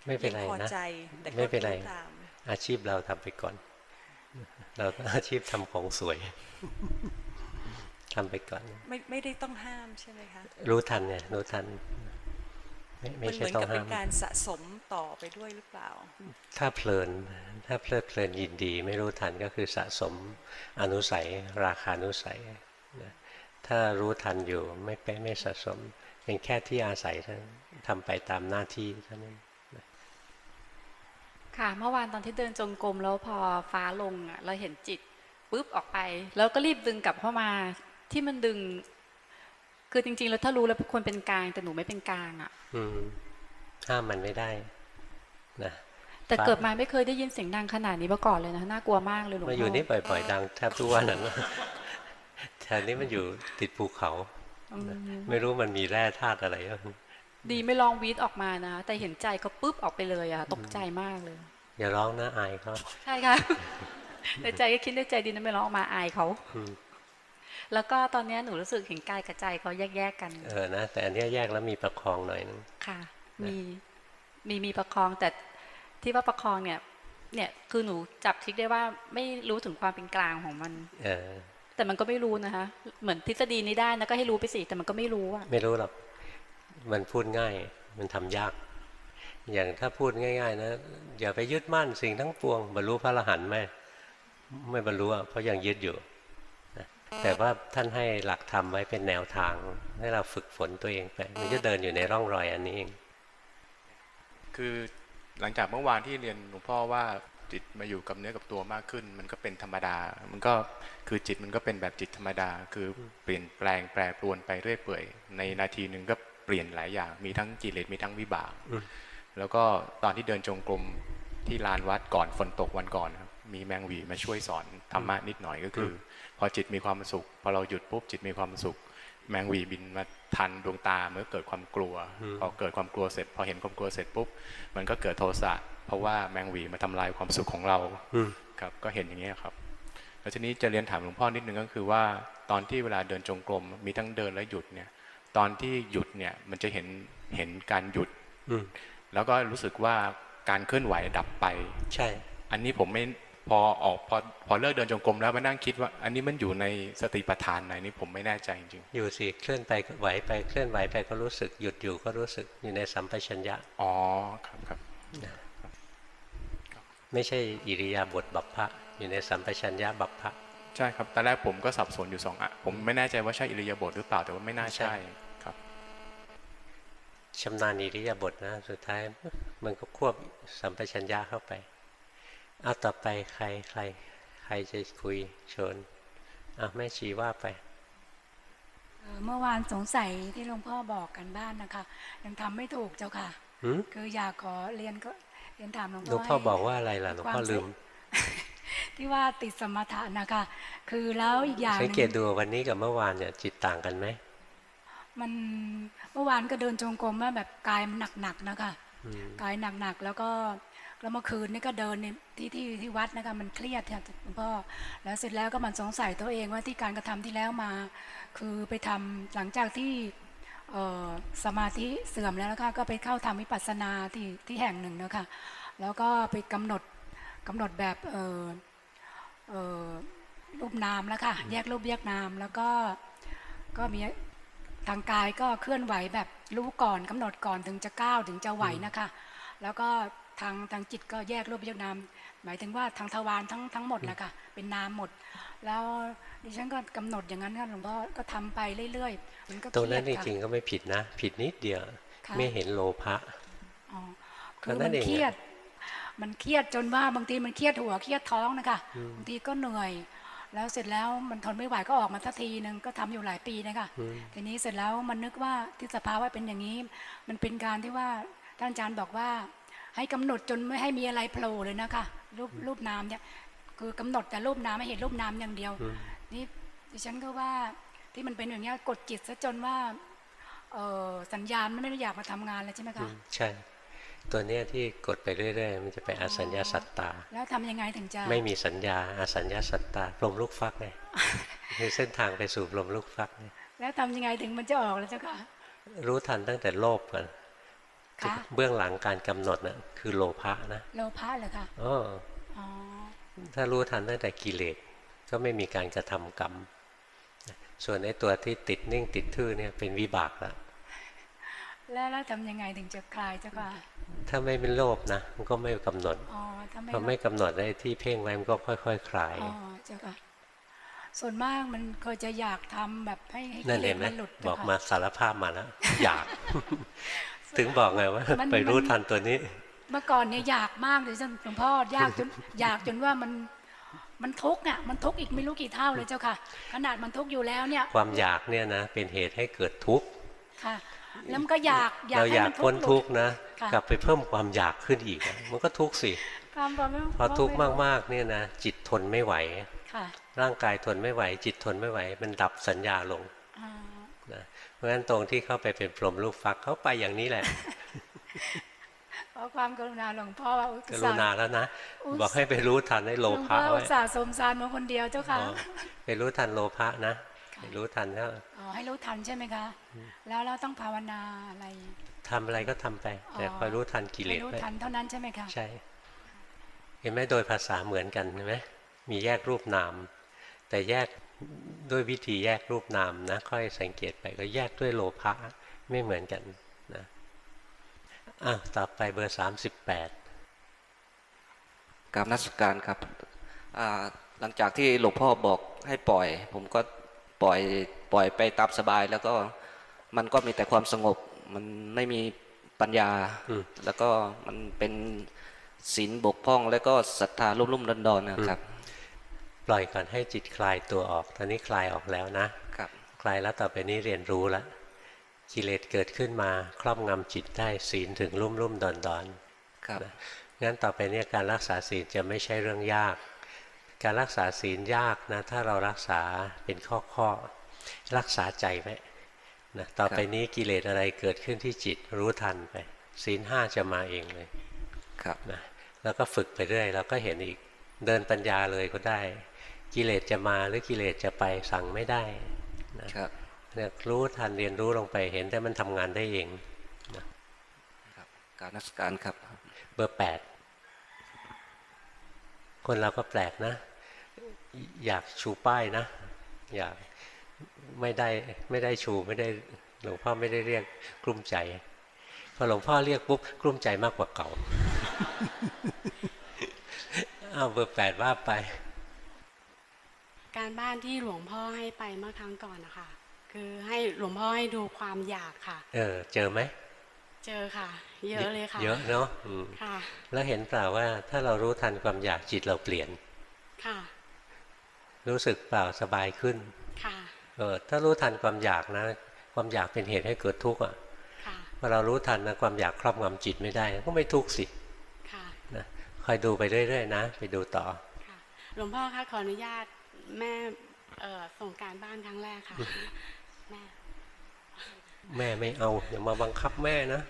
ไม่เป็นไรยังพอนะใจแต่ก็ไม่เป็นไรรู้ตามอาชีพเราทำไปก่อน เราก็อาชีพทำของสวยทำไปก่อน ไม่ไม่ได้ต้องห้ามใช่ไหมคะรู้ทันไงรู้ทันไม่ไม่มันเหใช่มือนต้องกับเป็ห้านมการสะสมต่อไปด้วยหรือเปล่า ถ้าเพลิน ถ้าเพลิดเพลินยินดี ไม่รู้ทันก็คือสะสมอนุสัย ราคานุสัยนะถ้ารู้ทันอยู่ไม่ไปไม่สะสม เป็นแค่ที่อาศัยเท่านั้นทำไปตามหน้าที่เท่านั้นค่ะเมื่อวานตอนที่เดินจงกรมแล้วพอฟ้าลงอะเราเห็นจิตปุ๊บออกไป แล้วก็รีบดึงกลับเข้ามาที่มันดึง คือจริง ๆ แล้วถ้ารู้แล้วควรเป็นกลางแต่หนูไม่เป็นกลางอะ อืมห้ามมันไม่ได้นะแต่ฟ้าเกิดมาไม่เคยได้ยินเสียงดังขนาดนี้มาก่อนเลยนะน่ากลัวมากเลยหลวงมาพ่ออยู่นี่บ่อย ๆ ดังแทบทุกวันนั้นแถวนี้มันอยู่ติดภูเขาอืม ไม่รู้มันมีแร่ธาตุอะไรบ้างดีไม่ลองวีดออกมานะ แต่เห็นใจก็ปุ๊บออกไปเลยอะตกใจมากเลย อย่าร้องนะอายเขาใช่ค่ะในใจก็คิดในใจดีนะไม่ร้องออกมาอายเขาอืมแล้วก็ตอนเนี้ยหนูรู้สึกเห็นกายกับใจเขาแยกๆกัน เออนะแต่อันเนี้ยแยกแล้วมีประคองหน่อยนึงค่ะ มีมีมีประคองแต่ที่ว่าประคองเนี่ย เนี่ยคือหนูจับทริกได้ว่าไม่รู้ถึงความเป็นกลางของมัน เออ แต่มันก็ไม่รู้นะคะ เหมือนทฤษฎีนี้ได้นะก็ให้รู้ไปสิแต่มันก็ไม่รู้อะไม่รู้หรอกมันพูดง่าย มันทำยาก อย่างถ้าพูดง่าย ๆ นะอย่าไปยึดมั่นสิ่งทั้งปวง บรรลุพระอรหันต์ไหมไม่บรรลุอะเพราะยังยึดอยู่นะแต่ว่าท่านให้หลักธรรมไว้เป็นแนวทาง ให้เราฝึกฝนตัวเองไปมันจะเดินอยู่ในร่องรอยอันนี้เอง คือหลังจากเมื่อวานที่เรียนหลวงพ่อว่า จิตมาอยู่กับเนื้อกับตัวมากขึ้น มันก็เป็นธรรมดา มันก็คือจิตมันก็เป็นแบบจิตธรรมดา คือเปลี่ยนแปลงแปรปรวนไปเรื่อยเปื่อย ในนาทีหนึ่งก็เปลี่ยนหลายอย่าง มีทั้งกิเลสมีทั้งวิบากอืมแล้วก็ตอนที่เดินจงกรมที่ลานวัดก่อนฝนตกวันก่อนครับมีแมงหวีมาช่วยสอนธรรมะนิดหน่อยก็คืออพอจิตมีความสุข พอเราหยุดปุ๊บจิตมีความสุข แมงหวีบินมาทันดวงตาเมื่อเกิดความกลัว พอเกิดความกลัวเสร็จ พอเห็นความกลัวเสร็จปุ๊บมันก็เกิดโทสะ เพราะว่าแมงหวีมาทำลายความสุขของเราอืมครับก็เห็นอย่างนี้ยครับ แล้วทีนี้จะเรียนถามหลวงพ่อนิดนึงก็คือว่าตอนที่เวลาเดินจงกรมมีทั้งเดินและหยุดเนี่ย ตอนที่หยุดเนี่ยมันจะเห็นเห็นการหยุดอืมแล้วก็รู้สึกว่าการเคลื่อนไหวดับไป ใช่ อันนี้ผมไม่พอออกพอพอเลิกเดินจงกรมแล้วมานั่งคิดว่า อันนี้มันอยู่ในสติปัฏฐานไหนนี่ผมไม่แน่ใจจริงอยู่สิเคลื่อนไปก็ไหวไปเคลื่อนไหวไปก็รู้สึกหยุดอยู่ก็รู้สึกอยู่ในสัมปชัญญะๆอ๋อครับครับ ไม่ใช่อิริยาบถบัพพะอยู่ในสัมปชัญญะบัพพะใช่ครับตอนแรกผมก็สับสนอยู่สองอะผมไม่แน่ใจว่าใช่อิริยาบถหรือเปล่าแต่ว่าไม่น่าใช่ใช่ครับชำนาญอิริยาบถนะ สุดท้ายมันก็ควบสัมปชัญญะเข้าไปเอาต่อไปใครใคร ใครจะคุยเชิญอะแม่ชีว่าไปเอ่อเมื่อวานสงสัยที่หลวงพ่อบอกกันบ้านนะคะ ยังทำไม่ถูกเจ้าค่ะหืมคืออยากขอเรียนก็ เรียนถามหลวงหลวงพ่อพ่อให้บอกว่าอะไรล่ะหลวงพ่อลืม ที่ว่าติดสมถะนะคะ คือแล้วอีกอย่างหสังนึ่งเกตดูวันนี้กับเมื่อวานเนี่ยจิตต่างกันไหมมันเมื่อวานก็เดินจงกรมว่าแบบกายมันหนักๆนะคะอืมกายหนักๆแล้วก็แล้วเมื่อคืนนี่ก็เดินในที่ที่ที่วัดนะคะมันเครียดค่ะหลวงพ่อแล้วเสร็จแล้วก็มันสงสัยตัวเองว่าที่การกระทำที่แล้วมา คือไปทำหลังจากที่เอ่อ สมาธิเสื่อมแล้วนะคะก็ไปเข้าทำวิปัสสนาที่ที่แห่งหนึ่งนะคะแล้วก็ไปกำหนดกำหนดแบบเออเออรูปนามแล้วค่ะแยกรูปแยกนามแล้วก็ก็มีทางกายก็เคลื่อนไหวแบบรู้ก่อนกำหนดก่อนถึงจะก้าวถึงจะไหวนะคะ แล้วก็ทางทางจิตก็แยกรูปแยกนามหมายถึงว่าทางทวารทั้งทั้งหมดนะคะเป็นนามหมด แล้วดิฉันก็กำหนดอย่างนั้นค่ะหลวงพ่อก็ทำไปเรื่อยๆมันก็ตรงนั้นเคจยดค่ะริงๆก็ไม่ผิดนะ ผิดนิดเดียวค่ะไม่เห็นโลภะอ๋อก็คือนั่มันนเองอะเครียด มันเครียดจนว่าบางทีมันเครียดหัวเครียดท้องนะคะบางทีก็เหนื่อย แล้วเสร็จแล้วมันทนไม่ไหวก็ออกมาทักทีนึงก็ทำอยู่หลายปีนะคะอืมทีนี้เสร็จแล้วมันนึกว่าที่สภาวะเป็นอย่างนี้ มันเป็นการที่ว่าท่านอาจารย์บอกว่าให้กำหนดจนไม่ให้มีอะไรโผล่เลยนะคะรูปรูปนามเนี่ย คือกำหนดแต่รูปนามไม่เห็นรูปนามอย่างเดียวอืมนี่ดิฉันก็ว่าที่มันเป็นอย่างเงี้ยกดจิตซะจนว่าเออสัญญาณมันไม่ได้อยากมาทำงานแล้วใช่ไหมอืคะมใช่ ตัวเนี้ยที่กดไปเรื่อยๆ มันจะไปอสัญญาสัตตา แล้วทำยังไงถึงจะ ไม่มีสัญญาอสัญญาสัตตาพรหมลูกฟักไงคือเส้นทางไปสู่พรหมลูกฟักไงแล้วทำยังไงถึงมันจะออกแล้วเจ้าค่ะรู้ทันตั้งแต่โลภก่อนคะเบื้องหลังการกำหนดนะคือโลภะนะ โลภะเหรอคะอ๋ออ๋อ ถ้ารู้ทันตั้งแต่กิเลสก็ไม่มีการกระทำกรรม ส่วนไอ้ตัวที่ติดนิ่งติดทื่อเนี่ยเป็นวิบากแล้วแล้วแล้วทำยังไงถึงจะคลายเจ้าค่ะ ถ้าไม่เป็นโลภนะมันก็ไม่กำหนดอ๋อถ้าไม่พอไม่กำหนดได้ที่เพ่งไว้มันก็ค่อยๆคคลายอ๋อเจ้าค่ะส่วนมากมันเคยจะอยากทำแบบให้ให้นั่นกิเลเห็สนไหมมันหลุดบเจ้อกค่ะมาสารภาพมาแล้วอยาก ถึงบอกไงว่ามันไปรู้มันทันตัวนี้เมื่อก่อนเนี่ยอยากมากเลยเจ้าหลวงพ่อยากจนอยากจนว่ามันมันทุกข์อะมันทุกข์อีกไม่รู้กี่เท่าเลยเจ้าค่ะ ขนาดมันทุกข์อยู่แล้วเนี่ย ความอยากเนี่ยนะเป็นเหตุให้เกิดทุกข์ค่ะแล้วมันก็อยากอยากเราให้อยากมันพ้นหทุลุกดข์นะค่ะกลับไปเพิ่มความอยากขึ้นอีกอะมันก็ทุกข์สิความความไม่พอทุกข์ไรู้มากๆเนี่ยนะจิตทนไม่ไหวค่ะร่างกายทนไม่ไหว จิตทนไม่ไหว มันดับสัญญาลงอ่านะเพราะฉะนั้นตรงที่เข้าไปเป็นพรหมลูกฟักเขาไปอย่างนี้แหละ เพราะความกรุณาหลวงพ่อว่าอุตกส่รุาห์ณาแล้วนะอุตบอกให้ไปรู้ทันให้โลหลวงพ่ภะออุไว้ตส่าห์สมสารมาคนเดียวเจ้าค่ะอ๋อไปรู้ทันโลภะนะไปรู้ทันแล้วอ๋อให้รู้ทันใช่ไหมคะ แล้วเราต้องภาวนาอะไรทำอะไรก็ทำไป แต่อ๋อคอยรู้ทันกิเลให้สรู้ไว้ทันเท่านั้นใช่ไหมคะใช่เห็นไหมโดยภาษาเหมือนกันเห็นไหมมีแยกรูปนาม แต่แยกด้วยวิธีแยกรูปนามนะค่อยสังเกตไปก็แยกด้วยโลภะไม่เหมือนกันนะ อะต่อไปเบอร์สามสิบแปดกราบนักสการครับอ่าหลังจากที่หลวงพ่อบอกให้ปล่อย ผมก็ปล่อยปล่อยไปตามสบาย แล้วก็มันก็มีแต่ความสงบ มันไม่มีปัญญาอืมแล้วก็มันเป็นศีลบกพร่อง แล้วก็ศรัทธาลุ่มๆดอนๆนะครับ ปล่อยก่อนให้จิตคลายตัวออก ตอนนี้คลายออกแล้วนะครับ คลายแล้วต่อไปนี้เรียนรู้แล้ว กิเลสเกิดขึ้นมาครอบงำจิตได้ศีลถึงรุ่มรุ่มดอนดอนครับงั้นต่อไปเนี้การรักษาศีลจะไม่ใช่เรื่องยาก การรักษาศีลยากนะถ้าเรารักษาเป็นข้อข้อๆรักษาใจไว้นะต่อไปนี้กิเลสอะไรเกิดขึ้นที่จิตรู้ทันไปศีลห้าจะมาเองเลยครับนะแล้วก็ฝึกไปเรื่อยเราก็เห็นอีกเดินปัญญาเลยก็ได้ กิเลสจะมาหรือกิเลสจะไปสั่งไม่ได้นะครับ เนี่ยรู้ทันเรียนรู้ลงไปเห็นแต่มันทำงานได้เองครับกราบนักสการครับ เบอร์แปดคนเราก็แปลกนะ อยากชูป้ายนะ อยากไม่ได้ไม่ได้ชูไม่ได้หลวงพ่อไม่ได้เรียกกลุ้มใจพอหลวงพ่อเรียกปุ๊บกลุ้มใจมากกว่าเก่าอ้าวเบอร์แปดว่าไป การบ้านที่หลวงพ่อให้ไปเมื่อครั้งก่อนนะคะ คือให้หลวงพ่อให้ดูความอยากค่ะ เออ เจอไหม เจอค่ะ เยอะเลยค่ะ เยอะเนาะอืมค่ะ แล้วเห็นเปล่าว่าถ้าเรารู้ทันความอยากจิตเราเปลี่ยน ค่ะ รู้สึกเปล่าสบายขึ้น ค่ะ เออ ถ้ารู้ทันความอยากนะ ความอยากเป็นเหตุให้เกิดทุกข์อะค่ะพอเรารู้ทันนะความอยากครอบงำจิตไม่ได้ก็ไม่ทุกข์สิ ค่ะนะคอยดูไปเรื่อยๆนะ ไปดูต่อ ค่ะ หลวงพ่อคะขออนุญาตแม่เอ่อส่งการบ้านครั้งแรกค่ะ แม่แม่ไม่เอาอย่ามาบังคับแม่นะ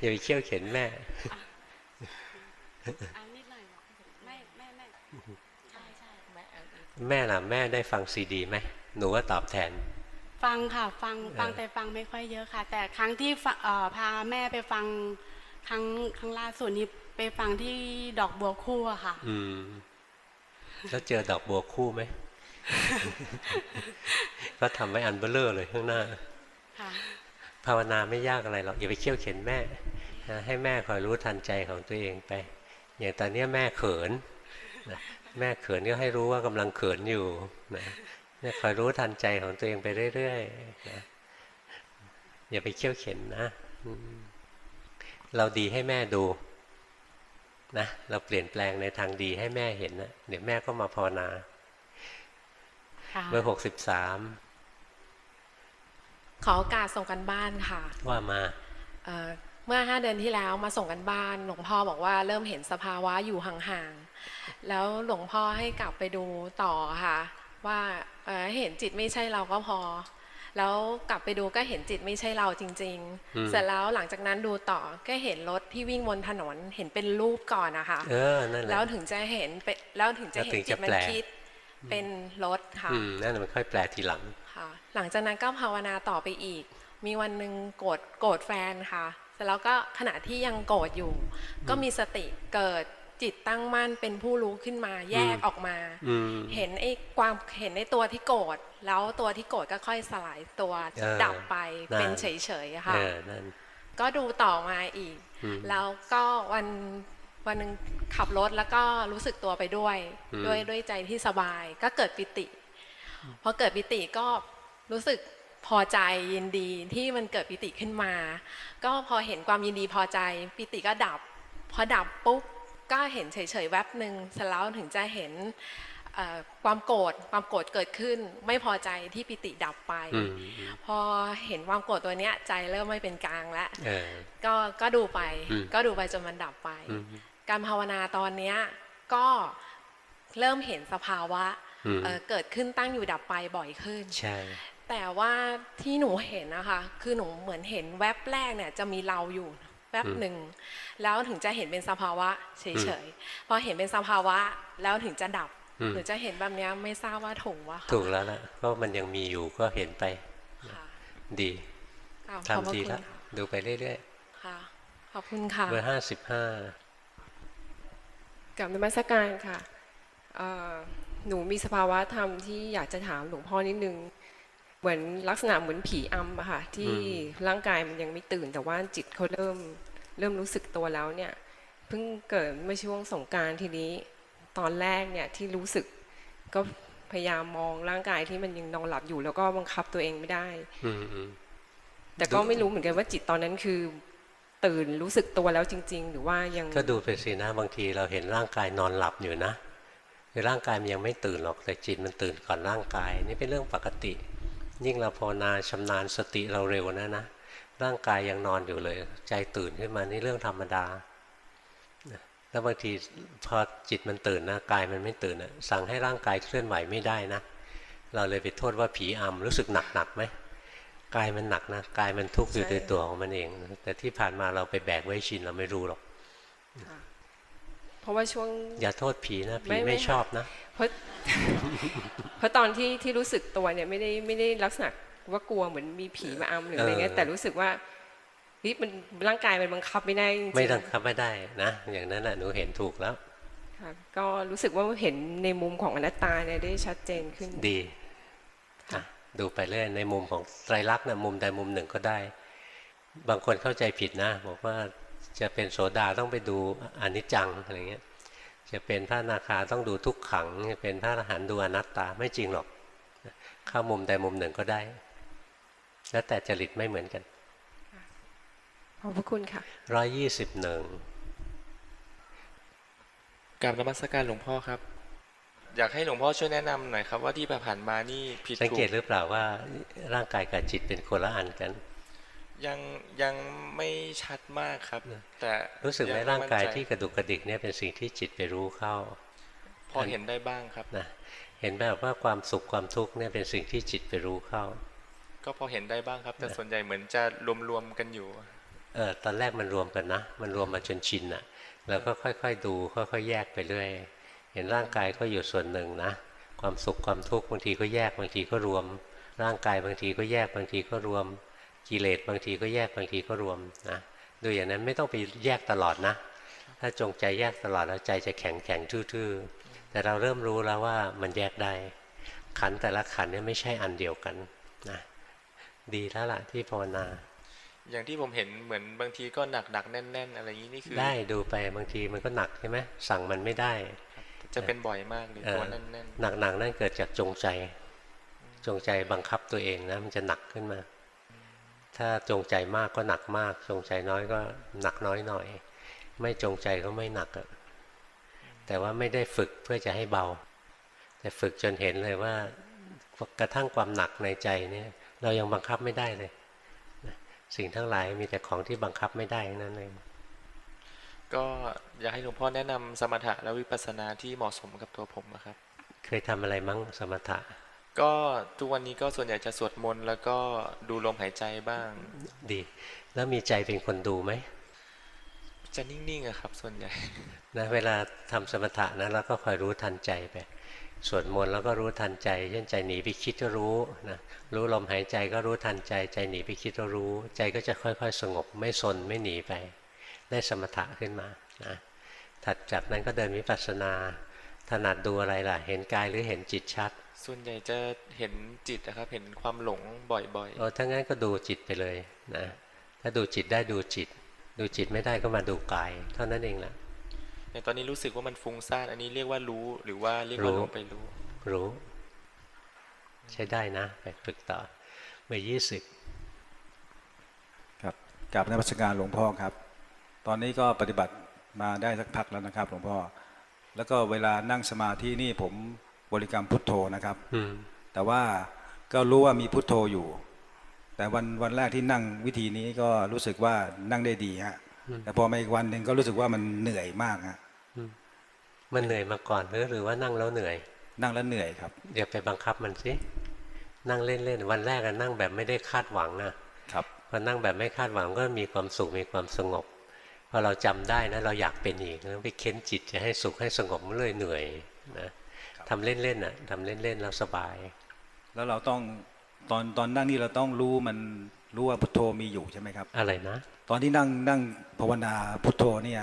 อย่าไปเขี่ยวเข็นแม่เอานิดหน่อยเหรอแม่แม่แม่ใช่ใช่แม่เอาอีกแม่ล่ะแม่ได้ฟังซีดีไหมหนูก็ตอบแทน ฟังค่ะฟังเออฟังแต่ฟังไม่ค่อยเยอะค่ะ แต่ครั้งที่ฟังเอ่อพาแม่ไปฟังครั้งครั้งล่าสุดนี้ไปฟังที่ดอกบัวคู่อะค่ะ อืมแล้วเจอดอกบัวคู่ไหม ก็ทำไว้อันเบลเลอร์เลยข้างหน้าค่ะภาวนาไม่ยากอะไรหรอกอย่าไปเขี่ยวเข็นแม่นะให้แม่คอยรู้ทันใจของตัวเองไป อย่างตอนเนี้ยแม่เขินนะแม่เขินก็ให้รู้ว่ากำลังเขินอยู่นะเนี่ยคอยรู้ทันใจของตัวเองไปเรื่อยๆนะอย่าไปเขี่ยวเข็นนะอืมเราดีให้แม่ดูนะเราเปลี่ยนแปลงในทางดีให้แม่เห็นนะเดี๋ยวแม่ก็มาภาวนาค่ะ เบอร์หกสิบสามขอโอกาสส่งกันบ้านค่ะ ว่ามาเอ่อเมื่อห้าเดือนที่แล้วมาส่งกันบ้าน หลวงพ่อบอกว่าเริ่มเห็นสภาวะอยู่ห่างๆแล้วหลวงพ่อให้กลับไปดูต่อค่ะ ว่าเอ่อให้เห็นจิตไม่ใช่เราก็พอ แล้วกลับไปดูก็เห็นจิตไม่ใช่เราจริงอืมๆเสร็จแล้วหลังจากนั้นดูต่อก็เห็นรถที่วิ่งบนถนนเห็นเป็นรูปก่อนนะคะเออนั่นแหละแล้วถึงจะเห็นเป็นแล้วถึงจะเห็นแล้วถึงจิจะตมันแปลคิด เป็นรถค่ะอืมนั่นนะมันค่อยแปลทีหลังค่ะ หลังจากนั้นก็ภาวนาต่อไปอีก มีวันหนึ่งโกรธโกรธแฟนค่ะเสร็จแล้วก็ขณะที่ยังโกรธอยู่ ก็มีสติเกิดจิตตั้งมั่นเป็นผู้รู้ขึ้นมาแยกอืมออกมาอืมเห็นไอ้ความเห็นในตัวที่โกรธแล้วตัวที่โกรธก็ค่อยสลายตัวเออดับไปนั่นเป็นเฉยๆค่ะเออนั่นก็ดูต่อมาอีกอืมแล้วก็วัน วันหนึ่งขับรถแล้วก็รู้สึกตัวไปด้วยอืมด้วยด้วยใจที่สบาย ก็เกิดปิติพอเกิดปิติก็รู้สึกพอใจยินดีที่มันเกิดปิติขึ้นมา ก็พอเห็นความยินดีพอใจ ปิติก็ดับ พอดับปุ๊บก็เห็นเฉยๆแวบหนึ่งเสร็จแล้วถึงจะเห็นเอ่อความโกรธความโกรธเกิดขึ้น ไม่พอใจที่ปิติดับไปอืมอืมพอเห็นความโกรธตัวเนี้ยใจเริ่มไม่เป็นกลางแล้วเออก็ก็ดูไปอืมก็ดูไปจนมันดับไปอืม การภาวนาตอนเนี้ยก็เริ่มเห็นสภาวะอืมเอ่อเกิดขึ้นตั้งอยู่ดับไปบ่อยขึ้น ใช่ แต่ว่าที่หนูเห็นนะคะ คือหนูเหมือนเห็นแวบแรกเนี่ยจะมีเราอยู่แวบหนึ่ง แล้วถึงจะเห็นเป็นสภาวะเฉยๆ พอเห็นเป็นสภาวะแล้วถึงจะดับอืมหนูจะเห็นแบบเนี้ยไม่ทราบว่าถูกวะถูกแล้วล่ะก็มันยังมีอยู่ก็เห็นไปค่ะดีกราบขอบพระทำดีคุณแล้วค่ะดูไปเรื่อยค่ะขอบคุณค่ะๆเบอร์ห้าสิบห้า กับนมัสการค่ะเอ่อหนูมีสภาวะธรรมที่อยากจะถามหลวงพ่อนิดนึง เหมือนลักษณะเหมือนผีอำอะค่ะ ที่ร่างกายมันยังไม่ตื่น แต่ว่าจิตเขาเริ่มเริ่มรู้สึกตัวแล้วเนี่ย เพิ่งเกิดเมื่อช่วงสงกรารทีนี้ ตอนแรกเนี่ยที่รู้สึกก็พยายามมองร่างกายที่มันยังนอนหลับอยู่ แล้วก็บังคับตัวเองไม่ได้อืมอืมแต่ก็ไม่รู้เหมือนกันว่าจิตตอนนั้นคือ ตื่นรู้สึกตัวแล้วจริง ๆ หรือว่ายังก็ดูไปสินะบางทีเราเห็นร่างกายนอนหลับอยู่นะคือร่างกายมันยังไม่ตื่นหรอกแต่จิตมันตื่นก่อนร่างกาย นี่เป็นเรื่องปกติ ยิ่งเราภาวนาชำนาญสติเราเร็วนะนะร่างกายยังนอนอยู่เลย ใจตื่นขึ้นมานี่เรื่องธรรมดาแล้วบางทีพอจิตมันตื่นนะกายมันไม่ตื่นนะสั่งให้ร่างกายเคลื่อนไหวไม่ได้นะ เราเลยไปโทษว่าผีอำรู้สึกหนักหนักๆไหม กายมันหนักนะกายมันทุกข์อยู่ในตัวของมันเอง แต่ที่ผ่านมาเราไปแบกไว้ชินเราไม่รู้หรอกเพราะว่าช่วง อย่าโทษผีนะผีไม่ไม่ไม่ชอบนะเพราะเพราะตอนที่ที่รู้สึกตัวเนี่ยไม่ได้ไม่ได้ลักษณะว่ากลัวเหมือนมีผีมาอำหรืออะไรเงี้ยเออแต่รู้สึกว่าเฮ้ยมันร่างกายมันบังคับไม่ได้จริงๆไม่ต้องคับไม่ได้นะอย่างนั้นน่ะหนูเห็นถูกแล้วค่ะก็รู้สึกว่าเห็นในมุมของอนัตตาเนี่ยได้ชัดเจนขึ้นดีอะ ดูไปเรื่อยในมุมของไตรลักษณ์นะมุมใดมุมหนึ่งก็ได้ บางคนเข้าใจผิดนะ บอกว่าจะเป็นโสดาต้องไปดูอนิจจังอะไรเงี้ยจะเป็นพระอนาคาต้องดูทุกขังจะเป็นพระอรหันต์ดูอนัตตาไม่จริงหรอกเข้ามุมใดมุมหนึ่งก็ได้ แล้วแต่จริตไม่เหมือนกันขอบพระคุณค่ะร้อยยี่สิบหนึ่งกราบนมัสการหลวงพ่อครับ อยากให้หลวงพ่อช่วยแนะนำหน่อยครับว่าที่ผ่านมานี่ผิดสังถูเกตกหรือเปล่าว่าร่างกายกับจิตเป็นคนละอันกัน ยังยังไม่ชัดมากครับ แต่รู้สึกไหมยัร่างกายมั่นใจที่กระดุกกระดิกเนี่ยเป็นสิ่งที่จิตไปรู้เข้า พอเห็นได้บ้างครับนะเห็นแบบว่าความสุขความทุกข์เนี่ยเป็นสิ่งที่จิตไปรู้เข้า ก็พอเห็นได้บ้างครับ แต่ส่วนใหญ่เหมือนจะรวมๆกันอยู่เออตอนแรกมันรวมกันนะ มันรวมมาจนชินอะแล้วก็ค่อย ๆ ดูค่อยๆแยกไปเรื่อย เห็นร่างกายก็อยู่ส่วนหนึ่งนะ ความสุขความทุกข์บางทีก็แยกบางทีก็รวม ร่างกายบางทีก็แยกบางทีก็รวม กิเลสบางทีก็แยกบางทีก็รวมนะดูอย่างนั้นไม่ต้องไปแยกตลอดนะ ถ้าจงใจแยกตลอดแล้วใจจะแข็งแข็งทื่อๆ แต่เราเริ่มรู้แล้วว่ามันแยกได้ ขันแต่ละขันเนี่ยไม่ใช่อันเดียวกันนะดีแล้วล่ะที่ภาวนา อย่างที่ผมเห็นเหมือนบางทีก็หนักหนักๆแน่น ๆ อะไรอย่างนี้นี่คือ ได้ดูไปบางทีมันก็หนักใช่ไหมสั่งมันไม่ได้ จะเป็นบ่อยมากเลยเอตัวอแน่นหนักหนักๆนั่นเกิดจากจงใจ จงใจบังคับตัวเองนะมันจะหนักขึ้นมา ถ้าจงใจมากก็หนักมาก จงใจน้อยก็หนักน้อยหน่อย ไม่จงใจก็ไม่หนักอะแต่ว่าไม่ได้ฝึกเพื่อจะให้เบา แต่ฝึกจนเห็นเลยว่ากระทั่งความหนักในใจเนี่ยเรายังบังคับไม่ได้เลยนะสิ่งทั้งหลายมีแต่ของที่บังคับไม่ได้นั่นเองๆ ก็อยากให้หลวงพ่อแนะนำสมถะและวิปัสสนาที่เหมาะสมกับตัวผมอะครับ เคยทำอะไรมั้งสมถะ ก็ทุกวันนี้ก็ส่วนใหญ่จะสวดมนต์แล้วก็ดูลมหายใจบ้าง ดี แล้วมีใจเป็นคนดูไหมจะนิ่งๆอะครับ ส่วนใหญ่นะเวลาทำสมถะนะแล้วก็คอยรู้ทันใจไปสวดมนต์แล้วก็รู้ทันใจ เช่นใจหนีไปคิดก็รู้นะรู้ลมหายใจก็รู้ทันใจ ใจหนีไปคิดก็รู้ ใจก็จะค่อย ๆ สงบไม่สนไม่หนีไป ได้สมถะขึ้นมานะถัดจากนั้นก็เดินวิปัสสนาถนัดดูอะไรล่ะ เห็นกายหรือเห็นจิตชัด ส่วนใหญ่จะเห็นจิตนะครับ เห็นความหลงบ่อยเออถ้างั้นก็ดูจิตไปเลยนะถ้าดูจิตได้ดูจิต ดูจิตไม่ได้ก็มาดูกาย เท่านั้นเองแหละๆในตอนนี้รู้สึกว่ามันฟุ้งซ่านอันนี้เรียกว่ารู้หรือว่าเรียกว่ารู้ลงไปรู้ รู้ ใช้ได้นะไปฝึกต่อเมื่อยี่สิบครับกราบนมัสการหลวงพ่อครับ ตอนนี้ก็ปฏิบัติมาได้สักพักแล้วนะครับหลวงพ่อ แล้วก็เวลานั่งสมาธินี่ผมบริกรรมพุทโธนะครับอืมแต่ว่าก็รู้ว่ามีพุทโธอยู่ แต่วันวันแรกที่นั่งวิธีนี้ก็รู้สึกว่านั่งได้ดีฮะแต่พอมาอีกวันหนึ่งก็รู้สึกว่ามันเหนื่อยมากฮะมันเหนื่อยมาก่อนหรือหรือว่านั่งแล้วเหนื่อย นั่งแล้วเหนื่อยครับเดี๋ยวไปบังคับมันสินั่งเล่นๆวันแรกอะนั่งแบบไม่ได้คาดหวังนะครับพอนั่งแบบไม่คาดหวังก็มีความสุขมีความสงบ พอเราจำได้นะเราอยากเป็นอีกแล้วไปเค้นจิตจะให้สุขให้สงบมันเลยเหนื่อยนะทำเล่นๆน่ะทำเล่นๆแล้วสบาย แล้วเราต้องตอนตอนนั่งนี่เราต้องรู้มันรู้ว่าพุทโธมีอยู่ใช่ไหมครับ อะไรนะ ตอนที่นั่งนั่งภาวนาพุทโธเนี่ย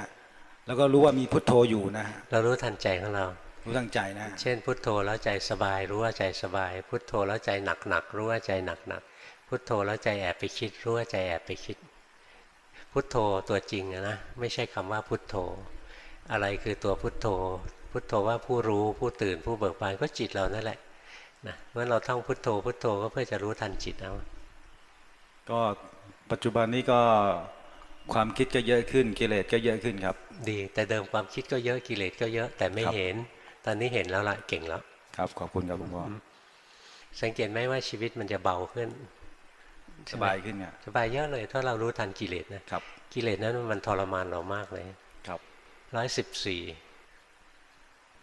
แล้วก็รู้ว่ามีพุทโธอยู่นะฮะเรารู้ทันใจของเรา รู้ตั้งใจนะฮะเช่น พุทโธแล้วใจสบาย รู้ว่าใจสบาย พุทโธแล้วใจหนักหนักๆรู้ว่าใจหนักหนักๆพุทโธแล้วใจแอบไปคิด รู้ว่าใจแอบไปคิด พุทโธตัวจริงอะนะไม่ใช่คำว่าพุทโธ อะไรคือตัวพุทโธ พุทโธว่าผู้รู้ผู้ตื่นผู้เบิกบานก็จิตเรานั่นแหละนะเมื่อเราท่องพุทโธพุทโธก็เพื่อจะรู้ทันจิตเอาก็ปัจจุบันนี้ก็ความคิดก็เยอะขึ้นกิเลสก็เยอะขึ้นครับ ดี แต่เดิมความคิดก็เยอะกิเลสก็เยอะแต่ไม่ครับเห็น ตอนนี้เห็นแล้วละเก่งแล้ว ครับขอบคุณครับหลวงพ่อสังเกตไหมว่าชีวิตมันจะเบาขึ้น สบายขึ้นเนี่ยสบายเยอะเลย ถ้าเรารู้ทันกิเลสนะครับกิเลสนั้นมันทรมานเรามากเลย ครับร้อยสิบสี่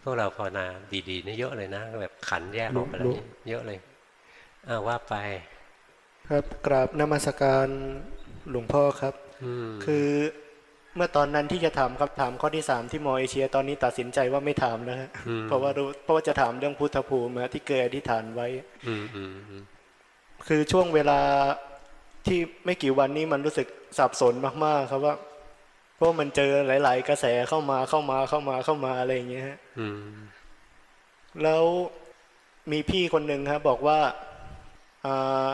พวกเราภาวนาดีๆนี่เยอะเลยนะ แบบขันแยกออกไปแล้วนี่เยอะเลยอ้าวว่าไป ครับกราบนมัสการหลวงพ่อครับอืมคือเมื่อตอนนั้นที่จะถามคำถามข้อที่สามที่มอเอเชีย ตอนนี้ตัดสินใจว่าไม่ถามแล้วฮะอืมเพราะว่ารู้เพราะว่าจะถามเรื่องพุทธภูมิฮะที่เคยอธิษฐานไว้อืมอืมอืมคือช่วงเวลา ที่ไม่กี่วันนี้มันรู้สึกสับสนมากๆ ครับว่าเพราะมันเจอหลาย ๆ กระแสเข้ามาเข้ามาเข้ามาเข้ามาอะไรอย่างเงี้ยฮะอืมแล้วมีพี่คนหนึ่งครับบอกว่าอา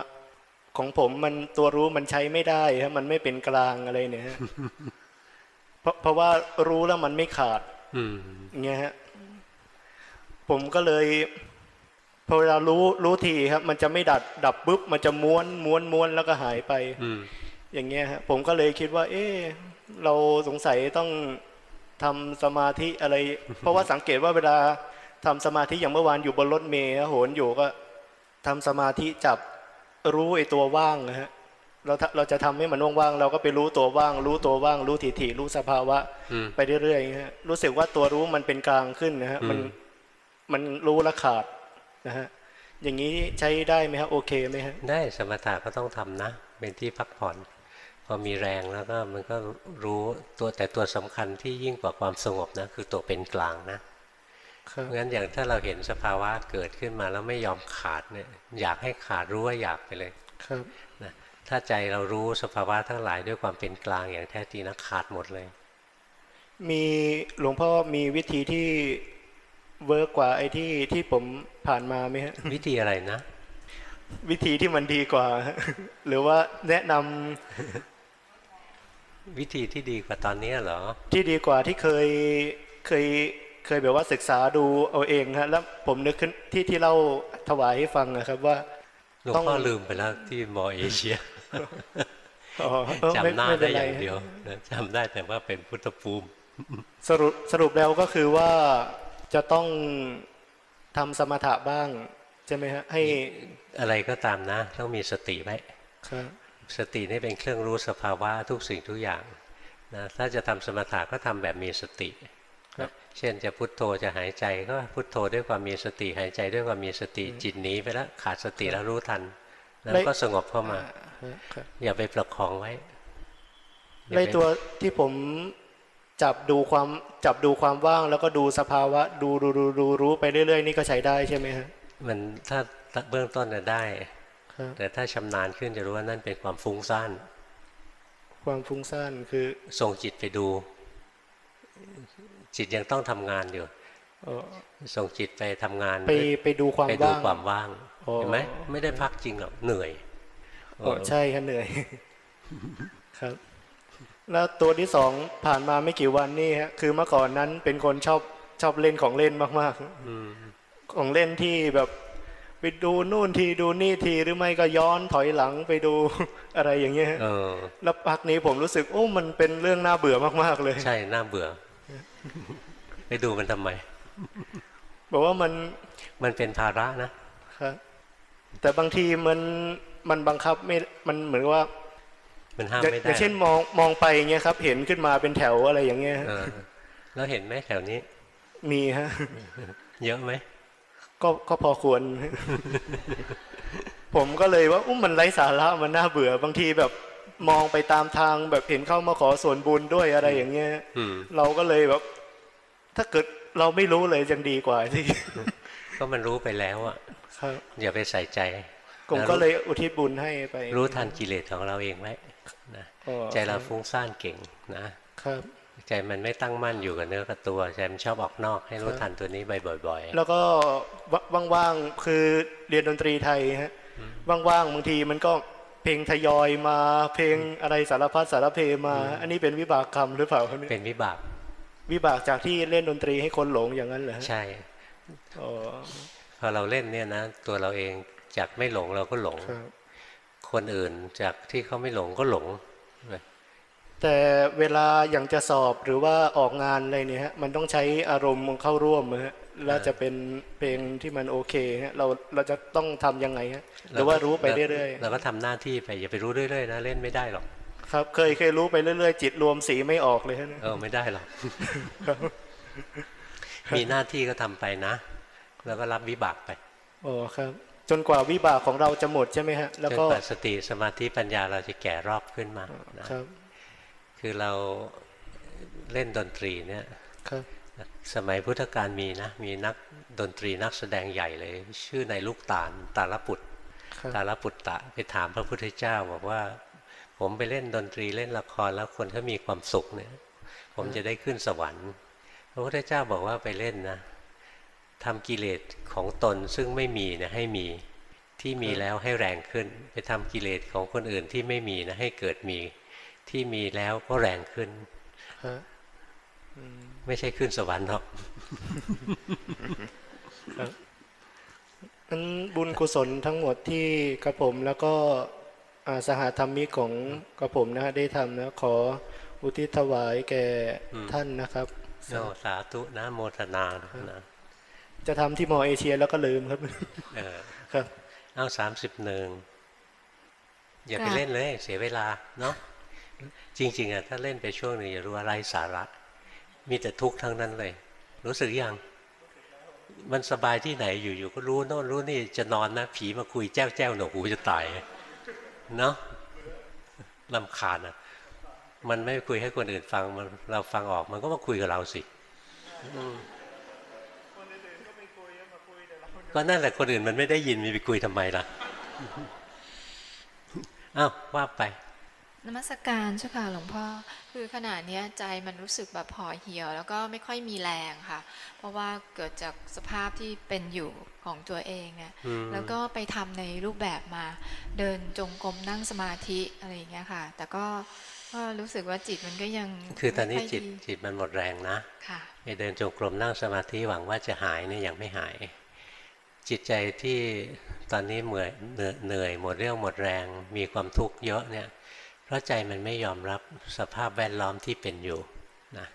ของผมมันตัวรู้มันใช้ไม่ได้ครับมันไม่เป็นกลางอะไรเนี่ยฮะเพราะเพราะว่ารู้แล้วมันไม่ขาดอืมเงี้ยฮะผมก็เลย พอเวลารู้รู้ทีครับ มันจะไม่ดับดับปุ๊บมันจะม้วนม้วนม้วนแล้วก็หายไปอืมอย่างเงี้ยฮะผมก็เลยคิดว่า เออเราสงสัยต้องทำสมาธิอะไร เพราะว่าสังเกตว่าเวลาทำสมาธิอย่างเมื่อวานอยู่บนรถเมล์โหนอยู่ก็ทำสมาธิจับรู้ไอ้ตัวว่างนะฮะเราถ้าเราจะทำให้มันว่างๆเราก็ไปรู้ตัวว่าง รู้ตัวว่าง รู้ทีทีรู้สภาวะอืมไปเรื่อยๆฮะรู้สึกว่าตัวรู้มันเป็นกลางขึ้นนะฮะมันอืมมันรู้และขาด นะฮะอย่างนี้ใช้ได้ไหมฮะโอเคไหมฮะได้สมถะก็ต้องทำนะ เป็นที่พักผ่อนพอมีแรงแล้วก็มันก็รู้ตัวแต่ตัวสำคัญที่ยิ่งกว่าความสงบนะคือตัวเป็นกลางนะเพราะงั้นอย่างถ้าเราเห็นสภาวะเกิดขึ้นมาแล้วไม่ยอมขาดเนี่ยอยากให้ขาดรู้ว่าอยากไปเลยครับนะถ้าใจเรารู้สภาวะทั้งหลายด้วยความเป็นกลางอย่างแท้จริงนะขาดหมดเลย มีหลวงพ่อมีวิธีที่ เวิร์กกว่าไอ้ที่ที่ผมผ่านมาไหมฮะวิธีอะไรนะ วิธีที่มันดีกว่าฮะหรือว่าแนะนำวิธีที่ดีกว่าตอนนี้เหรอ ที่ดีกว่าที่เคยเคยเคยแบบว่าศึกษาดูเอาเองฮะแล้วผมนึกขึ้นที่ที่เล่าถวายให้ฟังนะครับว่าหลวงต้องพ่อลืมไปแล้วที่มอเอเชียอ๋อเออไม่จำหน้าไม่เป็ได้นไรอย่างเดียวนะจำได้แต่ว่าเป็นพุทธภูมิ สรุปสรุปแล้วก็คือว่า จะต้องทำสมถะบ้างใช่ไหมฮะให้อะไรก็ตามนะ ต้องมีสติไว้ครับสตินี่เป็นเครื่องรู้สภาวะทุกสิ่งทุกอย่างนะถ้าจะทำสมถะก็ทำแบบมีสตินะเช่นจะพุทโธจะหายใจก็พุทโธด้วยความมีสติหายใจด้วยความมีสติจิตหนีไปแล้วขาดสติแล้วรู้ทัน แล้วก็สงบเข้ามาครับอย่าไปประคองไว้อย่าในไปตัวที่ผม จับดูความจับดูความว่างแล้วก็ดูสภาวะ ดูดูดูดูรู้ไปเรื่อยๆ นี่ก็ใช้ได้ใช่ไหมฮะมันถ้าเบื้องต้นน่ะได้ครับแต่ถ้าชำนาญขึ้นจะรู้ว่านั่นเป็นความฟุ้งซ่านความฟุ้งซ่านคือส่งจิตไปดู จิตยังต้องทำงานอยู่เอ่อส่งจิตไปทำงานไปไปดูความไปดูว่างความว่างอ๋อเห็นไหมไม่ได้พักจริงหรอกเหนื่อยอ๋อใช่ครับเหนื่อยครับ แล้วตัวที่สองผ่านมาไม่กี่วันนี่ฮะคือเมื่อก่อนนั้นเป็นคนชอบชอบเล่นของเล่นมากอืมๆของเล่นที่แบบไปดูนู่นทีดูนี่ทีหรือไม่ก็ย้อนถอยหลังไปดูอะไรอย่างเงี้ยฮะเออแล้วพักนี้ผมรู้สึกโอ้มันเป็นเรื่องน่าเบื่อมากๆเลย ใช่น่าเบื่อ ไปดูมันทำไมบอกว่ามันมันเป็นภาระนะครับแต่บางทีมันมันบังคับไม่มันเหมือนกับว่า มันห้ามอย่าไม่อได้ย่างเช่นมองมองไปอย่างเงี้ยครับ เห็นขึ้นมาเป็นแถวอะไรอย่างเงี้ยฮะเออแล้วเห็นไหมแถวนี้ มีฮะเยอะไหมก็ก็พอควร ผมก็เลยว่าอุ้มมันไร้สาระมันน่าเบื่อบางทีแบบมองไปตามทางแบบเห็นเข้ามาขอส่วนบุญด้วยอะไรอย่างเงี้ยอืมเราก็เลยแบบ ถ้าเกิดเราไม่รู้เลยยังดีกว่าที่ก็มันรู้ไปแล้วอะครับอย่าไปใส่ใจผมก็เลยอุทิศบุญให้ไป รู้ทันกิเลสของเราเองไว้นะอ๋อ ใจเราฟุ้งซ่านเก่งนะครับใจมันไม่ตั้งมั่นอยู่กับเนื้อกับตัวใจมันชอบออกนอกให้รู้ครับทันตัวนี้บ่อยแล้วก็ว่างๆคือเรียนดนตรีไทยฮะว่างๆบางทีมันก็เพลงทยอยมาเพลงอะไรสารพัดสารเพมา อันนี้เป็นวิบากกรรมหรือเปล่าครับๆเนี่ยเป็นวิบากวิบากจากที่เล่นดนตรีให้คนหลงอย่างนั้นเหรอฮะใช่อ๋อพอเราเล่นเนี่ยนะตัวเราเองจากไม่หลงเราก็หลงครับคนอื่นจากที่เขาไม่หลงก็หลง แต่เวลาอย่างจะสอบหรือว่าออกงานอะไรเนี่ยฮะมันต้องใช้อารมณ์เข้าร่วมฮะแล้วจะเป็นเพลงที่มันโอเคฮะเราเราจะต้องทำยังไงฮะหรือว่ารู้ไปเรื่อยเราก็ทำหน้าที่ไปอย่าไปรู้เรื่อยๆนะเล่นไม่ได้หรอกๆครับเคยเคยรู้ไปเรื่อยๆ จิตรวมสีไม่ออกเลยฮะเนี่ยเออไม่ได้หรอกครับมีหน้าที่ก็ทำไปนะ แล้วก็รับวิบากไปอ๋อครับ จนกว่าวิบากของเราจะหมดใช่ไหมฮะแล้วจนก็กว่าสติสมาธิปัญญาเราจะแก่รอบขึ้นมานะครับ คือเราเล่นดนตรีเนี่ยครับสมัยพุทธกาลมีนะ มีนักดนตรีนักแสดงใหญ่เลย ชื่อในายลูกตาลตาลปุตรครับตาลปุตตะไปถามพระพุทธเจ้าบอกว่า ผมไปเล่นดนตรีเล่นละครแล้วคนเขามีความสุขเนี่ย ผมจะได้ขึ้นสวรรค์ พระพุทธเจ้าบอกว่าไปเล่นนะทำกิเลสของตนซึ่งไม่มีนะให้มีที่มีแล้วให้แรงขึ้น ไปทำกิเลสของคนอื่นที่ไม่มีนะให้เกิดมี ที่มีแล้วก็แรงขึ้นฮะอืมไม่ใช่ขึ้นสวรรค์หรอกครับนั้นบุญกุศลทั้งหมดที่กระผมแล้วก็อาสหธรรมิกของกับผมนะฮะได้ทำนะขออุทิศถวายแก่ท่านนะครับโนสาธุนะโมทนานะจะทำที่มอเอเชียแล้วก็ลืมครับเออครับ เอาสามสิบหนึ่งอย่าไปค่ะเล่นเลย เสียเวลาเนาะ จริง ๆอะถ้าเล่นไปช่วงหนึ่งอย่ารู้อะไรสาระ มีแต่ทุกข์ทั้งนั้นเลย รู้สึกยังมันสบายที่ไหนอยู่ๆก็รู้โน่นรู้นี่จะนอนนะ ผีมาคุยแจ้วแจ้วหนวกหูจะตายเนาะลำคาญอะ มันไม่คุยให้คนอื่นฟังมันเราฟังออกมันก็มาคุยกับเราสิก็นั่นแหละคนอื่นมันไม่ได้ยินมีไปคุยทำไมล่ะอ้าวว่าไป นมัสการเจ้าค่ะหลวงพ่อคือขณะเนี้ยใจมันรู้สึกแบบห่อเหี่ยว แล้วก็ไม่ค่อยมีแรงค่ะ เพราะว่าเกิดจากสภาพที่เป็นอยู่ของตัวเองเนี่ยอืมแล้วก็ไปทำในรูปแบบมา เดินจงกรมนั่งสมาธิอะไรอย่างเงี้ยค่ะ แต่ก็ก็รู้สึกว่าจิตมันก็ยังคือตอนนี้ไม่ยจิตดีจิตมันหมดแรงนะค่ะไปเดินจงกรมนั่งสมาธิหวังว่าจะหายเนี่ยยังไม่หาย จิตใจที่ตอนนี้เหนื่อยเหนื่อยเหนื่อยหมดเรี่ยวหมดแรง มีความทุกข์เยอะเนี่ย เพราะใจมันไม่ยอมรับสภาพแวดล้อมที่เป็นอยู่นะ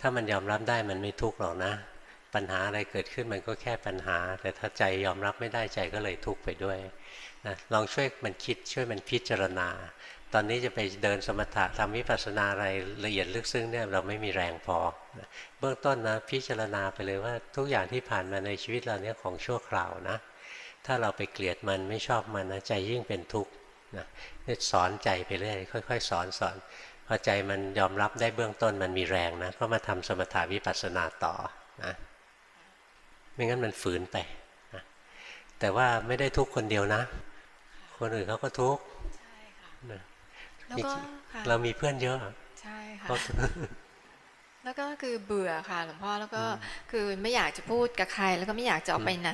ถ้ามันยอมรับได้มันไม่ทุกข์หรอกนะ ปัญหาอะไรเกิดขึ้นมันก็แค่ปัญหา แต่ถ้าใจยอมรับไม่ได้ใจก็เลยทุกข์ไปด้วยนะลองช่วยมันคิดช่วยมันพิจารณา ตอนนี้จะไปเดินสมถะทำวิปัสสนาอะไรละเอียดลึกซึ้งเนี่ยเราไม่มีแรงพอ เบื้องต้นนะพิจารณาไปเลยว่าทุกอย่างที่ผ่านมาในชีวิตเราเนี่ยของชั่วคราวนะ ถ้าเราไปเกลียดมันไม่ชอบมันนะใจยิ่งเป็นทุกข์ นะเนี่ยสอนใจไปเรื่อยค่อยๆ สอนสอนพอใจมันยอมรับได้เบื้องต้นมันมีแรงนะก็มาทำสมถาวิปัสสนาต่อนะไม่งั้นมันฝืนไปนะแต่ว่าไม่ได้ทุกข์คนเดียวนะ คนอื่นเขาก็ทุกข์นะแล้วก็ค่ะเรามีเพื่อนเยอะใช่ค่ะก็แล้วก็คือเบื่อค่ะหลวงพ่อแล้วก็คือไม่อยากจะพูดกับใคร แล้วก็ไม่อยากจะออกไปไหน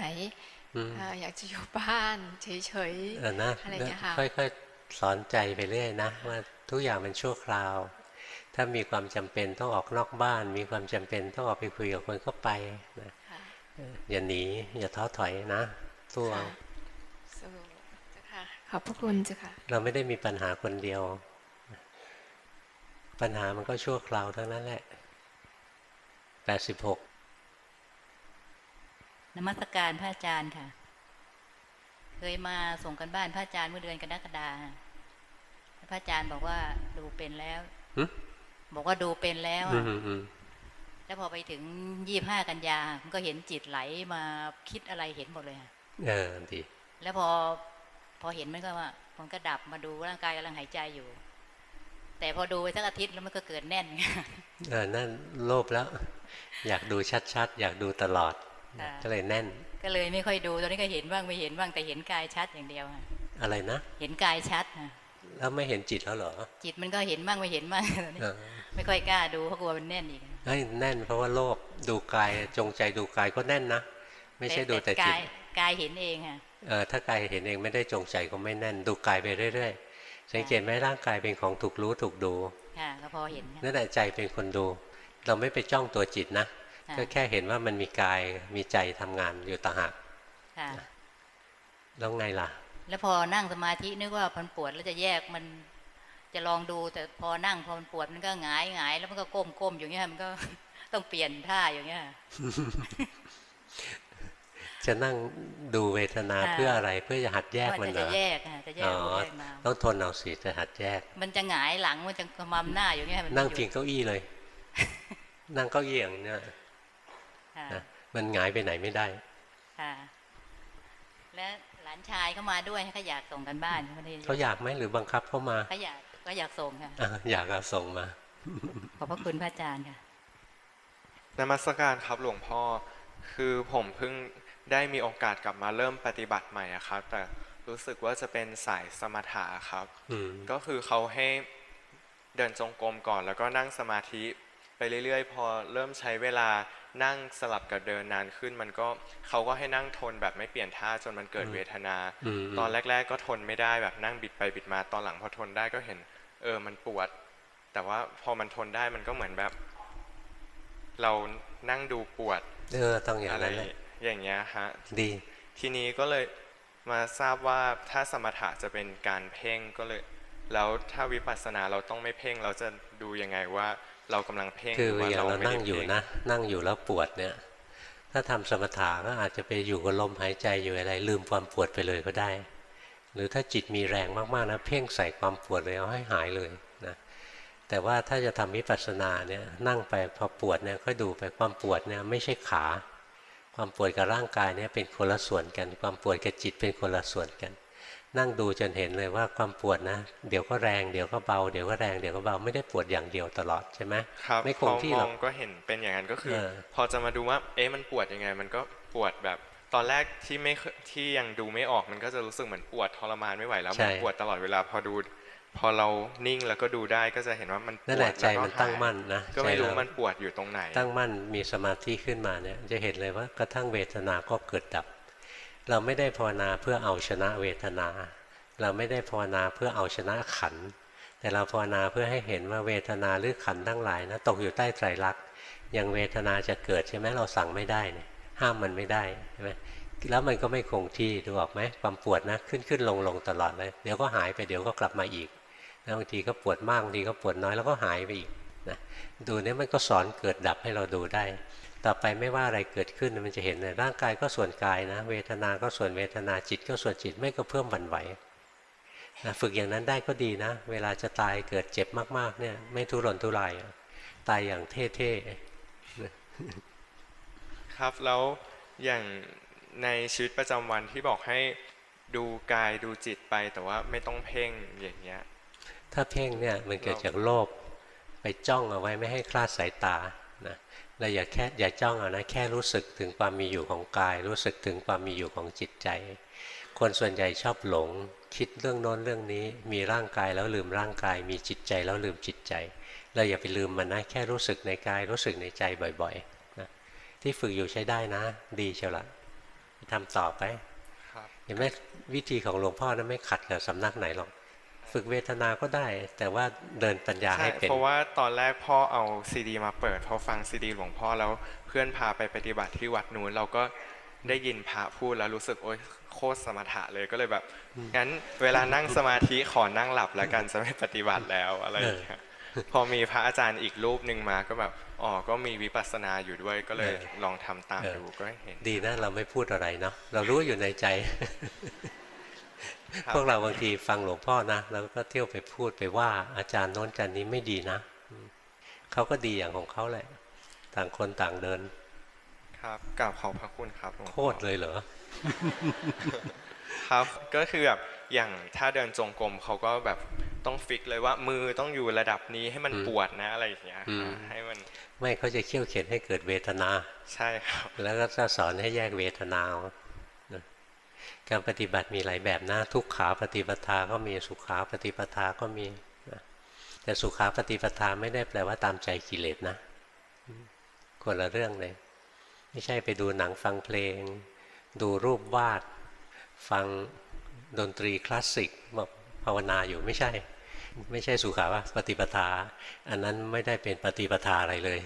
อืมอ่าอยากจะอยู่บ้านเฉยเออนะๆอะไรอย่างเงี้ยค่ะค่อยๆสอนใจไปเรื่อยนะว่าทุกอย่างมันชั่วคราว ถ้ามีความจำเป็นต้องออกนอกบ้าน มีความจำเป็นต้องออกไปคุยกับคนก็ไปนะเอออย่าหนีอย่าท้อถอยนะสู้เอาสู้เจ้าค่ะขอบพระคุณเจ้าค่ะ เราไม่ได้มีปัญหาคนเดียว ปัญหามันก็ชั่วคราวทั้งนั้นแหละแปดสิบหก นมัสการพระอาจารย์ค่ะ เคยมาส่งกันบ้านพระอาจารย์เมื่อเดือนกรกฎาคมพระอาจารย์บอกว่าดูเป็นแล้วหึบอกว่าดูเป็นแล้วอือะมอืมแล้วพอไปถึงยี่ห้ากันยามันก็เห็นจิตไหลมาคิดอะไรเห็นหมดเลยค่ะเออดีแล้วพอพอเห็นมันก็ว่ามันก็ดับมาดูร่างกายกำลังหายใจอยู่ แต่พอดูไปสักอาทิตย์แล้วมันก็เกิดแน่นเออนั่นโลภแล้ว อยากดูชัดๆ อยากดูตลอดค่ะ ก็เลยแน่น ก็เลยไม่ค่อยดูตอนนี้ก็เห็นบ้างไม่เห็นบ้างแต่เห็นกายชัดอย่างเดียวค่ะอะไรนะ เห็นกายชัดค่ะแล้วไม่เห็นจิตแล้วเหรอ จิตมันก็เห็นบ้างไม่เห็นบ้างตอนนี้เออไม่ค่อยกล้าดูเพราะกลัวมันแน่นอีกเฮ้ยแน่นเพราะว่าโลภดูกายจงใจดูกายก็แน่นนะไม่ใช่ดูแต่จิตกายกายเห็นเองค่ะเออถ้ากายเห็นเองไม่ได้จงใจก็ไม่แน่น ดูกายไปเรื่อยๆสังเกตไหมร่างกายเป็นของถูกรู้ถูกดูค่ะก็พอเห็นค่ะนั่นแหละใจเป็นคนดู เราไม่ไปจ้องตัวจิตนะค่ะ ก็แค่เห็นว่ามันมีกายมีใจทำงานอยู่ต่างหากค่ะแล้วไงล่ะ แล้วพอนั่งสมาธินึกว่ามันปวดแล้วจะแยกมันจะลองดูแต่พอนั่งพอมันปวดมันก็หงายหงายแล้วมันก็ก้มก้มอย่างเงี้ยมันก็ต้องเปลี่ยนท่าอย่างเงี้ยจะนั่งดูเวทนาค่ะเพื่ออะไรเพื่อจะหัดแยกมันเหรอว่าจะแยกค่ะจะแยกอ๋อรูปแยกนามต้องทนเอาสิจะหัดแยก มันจะหงายหลังมันจะกระมำหน้าอย่างเงี้ยมันนั่งอยู่พิงเก้าอี้เลย นั่งเก้าอี้อย่างเนี้ยค่ะ นะมันหงายไปไหนไม่ได้ค่ะและหลานชายเขามาด้วยเขาอยากส่งกันบ้านเขาได้เขาอยากไหมหรือบังคับเขามาเขาอยากก็อยากส่งค่ะอะอยากเอาส่งมา ขอบพระคุณพระอาจารย์ค่ะนมัสการครับหลวงพ่อคือผมเพิ่งได้มีโอกาสกลับมาเริ่มปฏิบัติใหม่อะครับ แต่รู้สึกว่าจะเป็นสายสมถะครับอืมก็คือเขาให้เดินจงกรมก่อน แล้วก็นั่งสมาธิ ไปเรื่อยๆ พอเริ่มใช้เวลานั่งสลับกับเดินนานขึ้น มันก็เขาก็ให้นั่งทนแบบไม่เปลี่ยนท่าจนมันเกิดเวทนาอืมตอนแรก ๆ ก็ทนไม่ได้แบบนั่งบิดไปบิดมาตอนหลังพอทนได้ก็เห็น เออมันปวด แต่ว่าพอมันทนได้มันก็เหมือนแบบ เรานั่งดูปวดเออต้องอย่างอะไรนั้นแหละอย่างเงี้ยฮะดี ทีนี้ก็เลยมาทราบว่าถ้าสมถะจะเป็นการเพ่งก็เลย แล้วถ้าวิปัสสนาเราต้องไม่เพ่งเราจะดูยังไงว่า เรากำลังเพ่งคือหว่าอย่างเราไม่นั่ได้งอยู่เพ่งนะ นั่งอยู่แล้วปวดเนี่ย ถ้าทำสมถะก็อาจจะไปอยู่กับลมหายใจอยู่อะไร ลืมความปวดไปเลยก็ได้ หรือถ้าจิตมีแรงมากๆนะเพ่งใส่ความปวดเลยเอาให้หายเลยนะแต่ว่าถ้าจะทำวิปัสสนาเนี่ยนั่งไปพอปวดเนี่ยก็ดูไปความปวดเนี่ยไม่ใช่ขา ความปวดกับร่างกายเนี่ยเป็นคนละส่วนกัน ความปวดกับจิตเป็นคนละส่วนกัน นั่งดูจนเห็นเลยว่าความปวดนะ เดี๋ยวก็แรงเดี๋ยวก็เบาเดี๋ยวก็แรงเดี๋ยวก็เบาไม่ได้ปวดอย่างเดียวตลอดใช่ไหมครับไม่คพงอที่มหรออกงก็เห็นเป็นอย่างนั้นก็คือเออพอจะมาดูว่าเอ๊ะมันปวดยังไง มันก็ปวดแบบตอนแรกที่ไม่เคที่ยังดูไม่ออกมันก็จะรู้สึกเหมือนปวดทรมานไม่ไหวแล้วใช่มันปวดตลอดเวลาพอดู พอเรานิ่งแล้วก็ดูได้ก็จะเห็นว่ามันปนั่นวแหดละใจแล้วก็มันตั้งหายมั่นนะก็ไม่รู้ใจเรามันปวดอยู่ตรงไหน ตั้งมั่นมีสมาธิขึ้นมาเนี่ยจะเห็นเลยว่ากระทั่งเวทนาก็เกิดดับ เราไม่ได้ภาวนาเพื่อเอาชนะเวทนา เราไม่ได้ภาวนาเพื่อเอาชนะขัน แต่เราภาวนาเพื่อให้เห็นว่าเวทนาหรือขันทั้งหลายนะตกอยู่ใต้ไตรลักษณ์อย่างเวทนาจะเกิดใช่ไหมเราสั่งไม่ได้เนี่ยห้ามมันไม่ได้ใช่ไหมแล้วมันก็ไม่คงที่ดูออกไหมความปวดนะขึ้นขึ้นลงลงตลอดเลยเดี๋ยวก็หายไปเดี๋ยวก็กลับมาอีกแล้วบางทีก็ปวดมากบางทีก็ปวดน้อยแล้วก็หายไปอีกนะดูเนี่ยมันก็สอนเกิดดับให้เราดูได้ ต่อไปไม่ว่าอะไรเกิดขึ้นมันจะเห็นเลยร่างกายก็ส่วนกายนะ เวทนา ก็ส่วนเวทนาจิต ก็ส่วนจิตไม่ก็เพิ่มหวั่นไหวนะฝึกอย่างนั้นได้ก็ดีนะ เวลาจะตายเกิดเจ็บมาก ๆ เนี่ย ไม่ทุรนทุรายอะตายอย่างเท่ๆนะครับแล้วอย่างในชีวิตประจำวันที่บอกให้ดูกายดูจิตไปแต่ว่าไม่ต้องเพ่งอย่างเงี้ย ถ้าเพ่งเนี่ยมันเกิดจากโลภไปจ้องเอาไว้ไม่ให้คลาดสายตานะ เราอย่าแค่อย่าจ้องเอานะแค่รู้สึกถึงความมีอยู่ของกาย รู้สึกถึงความมีอยู่ของจิตใจ คนส่วนใหญ่ชอบหลง คิดเรื่องโน้นเรื่องนี้ มีร่างกายแล้วลืมร่างกาย มีจิตใจแล้วลืมจิตใจ เราอย่าไปลืมมันนะแค่รู้สึกในกาย รู้สึกในใจบ่อยๆนะที่ฝึกอยู่ใช้ได้นะ ดีเชียวละทำต่อไปครับเห็นไหมวิธีของหลวงพ่อนั้นไม่ขัดกับสำนักไหนหรอก ฝึกเวทนาก็ได้ แต่ว่าเดินปัญญาใช่ให้เป็นเพราะว่าตอนแรกพ่อเอาซีดี มาเปิดพอฟังซีดีหลวงพ่อแล้วเพื่อนพาไปปฏิบัติที่วัดนู้นเราก็ได้ยินพระพูดแล้วรู้สึกโอ๊ยโคตรสมถะเลยก็เลยแบบงั้นเวลานั่งสมาธิขอนั่งหลับแล้วกันจะไม่ปฏิบัติแล้วอะไรอย่างเงี้ยพอมีพระอาจารย์อีกรูปหนึ่งมาก็แบบอ๋อก็มีวิปัสสนาอยู่ด้วยก็เลยเออลองทำตามเออดูก็เห็น ดีนะเราไม่พูดอะไรเนาะเรารู้อยู่ในใจครับ พวกเราบางทีฟังหลวงพ่อนะเราก็เที่ยวไปพูดไปว่า อาจารย์โน้นอาจารย์นี้ไม่ดีนะอืมเขาก็ดีอย่างของเขาแหละ ต่างคนต่างเดิน ครับกราบขอบพระคุณครับหลวงโคพ่อตรเลยเหรอครับก็คือแบบอย่างถ้าเดินจงกรมเขาก็แบบต้องฟิกเลยว่ามือต้องอยู่ระดับนี้ให้มันอืมปวดนะอะไรอย่างเงี้ยอืมให้มันไม่เขาจะเขี่ยวเข็นให้เกิดเวทนา ใช่ครับ แล้วก็จะสอนให้แยกเวทนาเอานะ การปฏิบัติมีหลายแบบนะทุกขาปฏิปทาก็มีสุขาปฏิปทาก็มีแต่สุขาปฏิปทาไม่ได้แปลว่าตามใจกิเลสนะคนละเรื่องเลย ไม่ใช่ไปดูหนังฟังเพลง ดูรูปวาด ฟังดนตรีคลาสสิกบอกภาวนาอยู่ไม่ใช่ ไม่ใช่สุขาปฏิปทา อันนั้นไม่ได้เป็นปฏิปทาอะไรเลย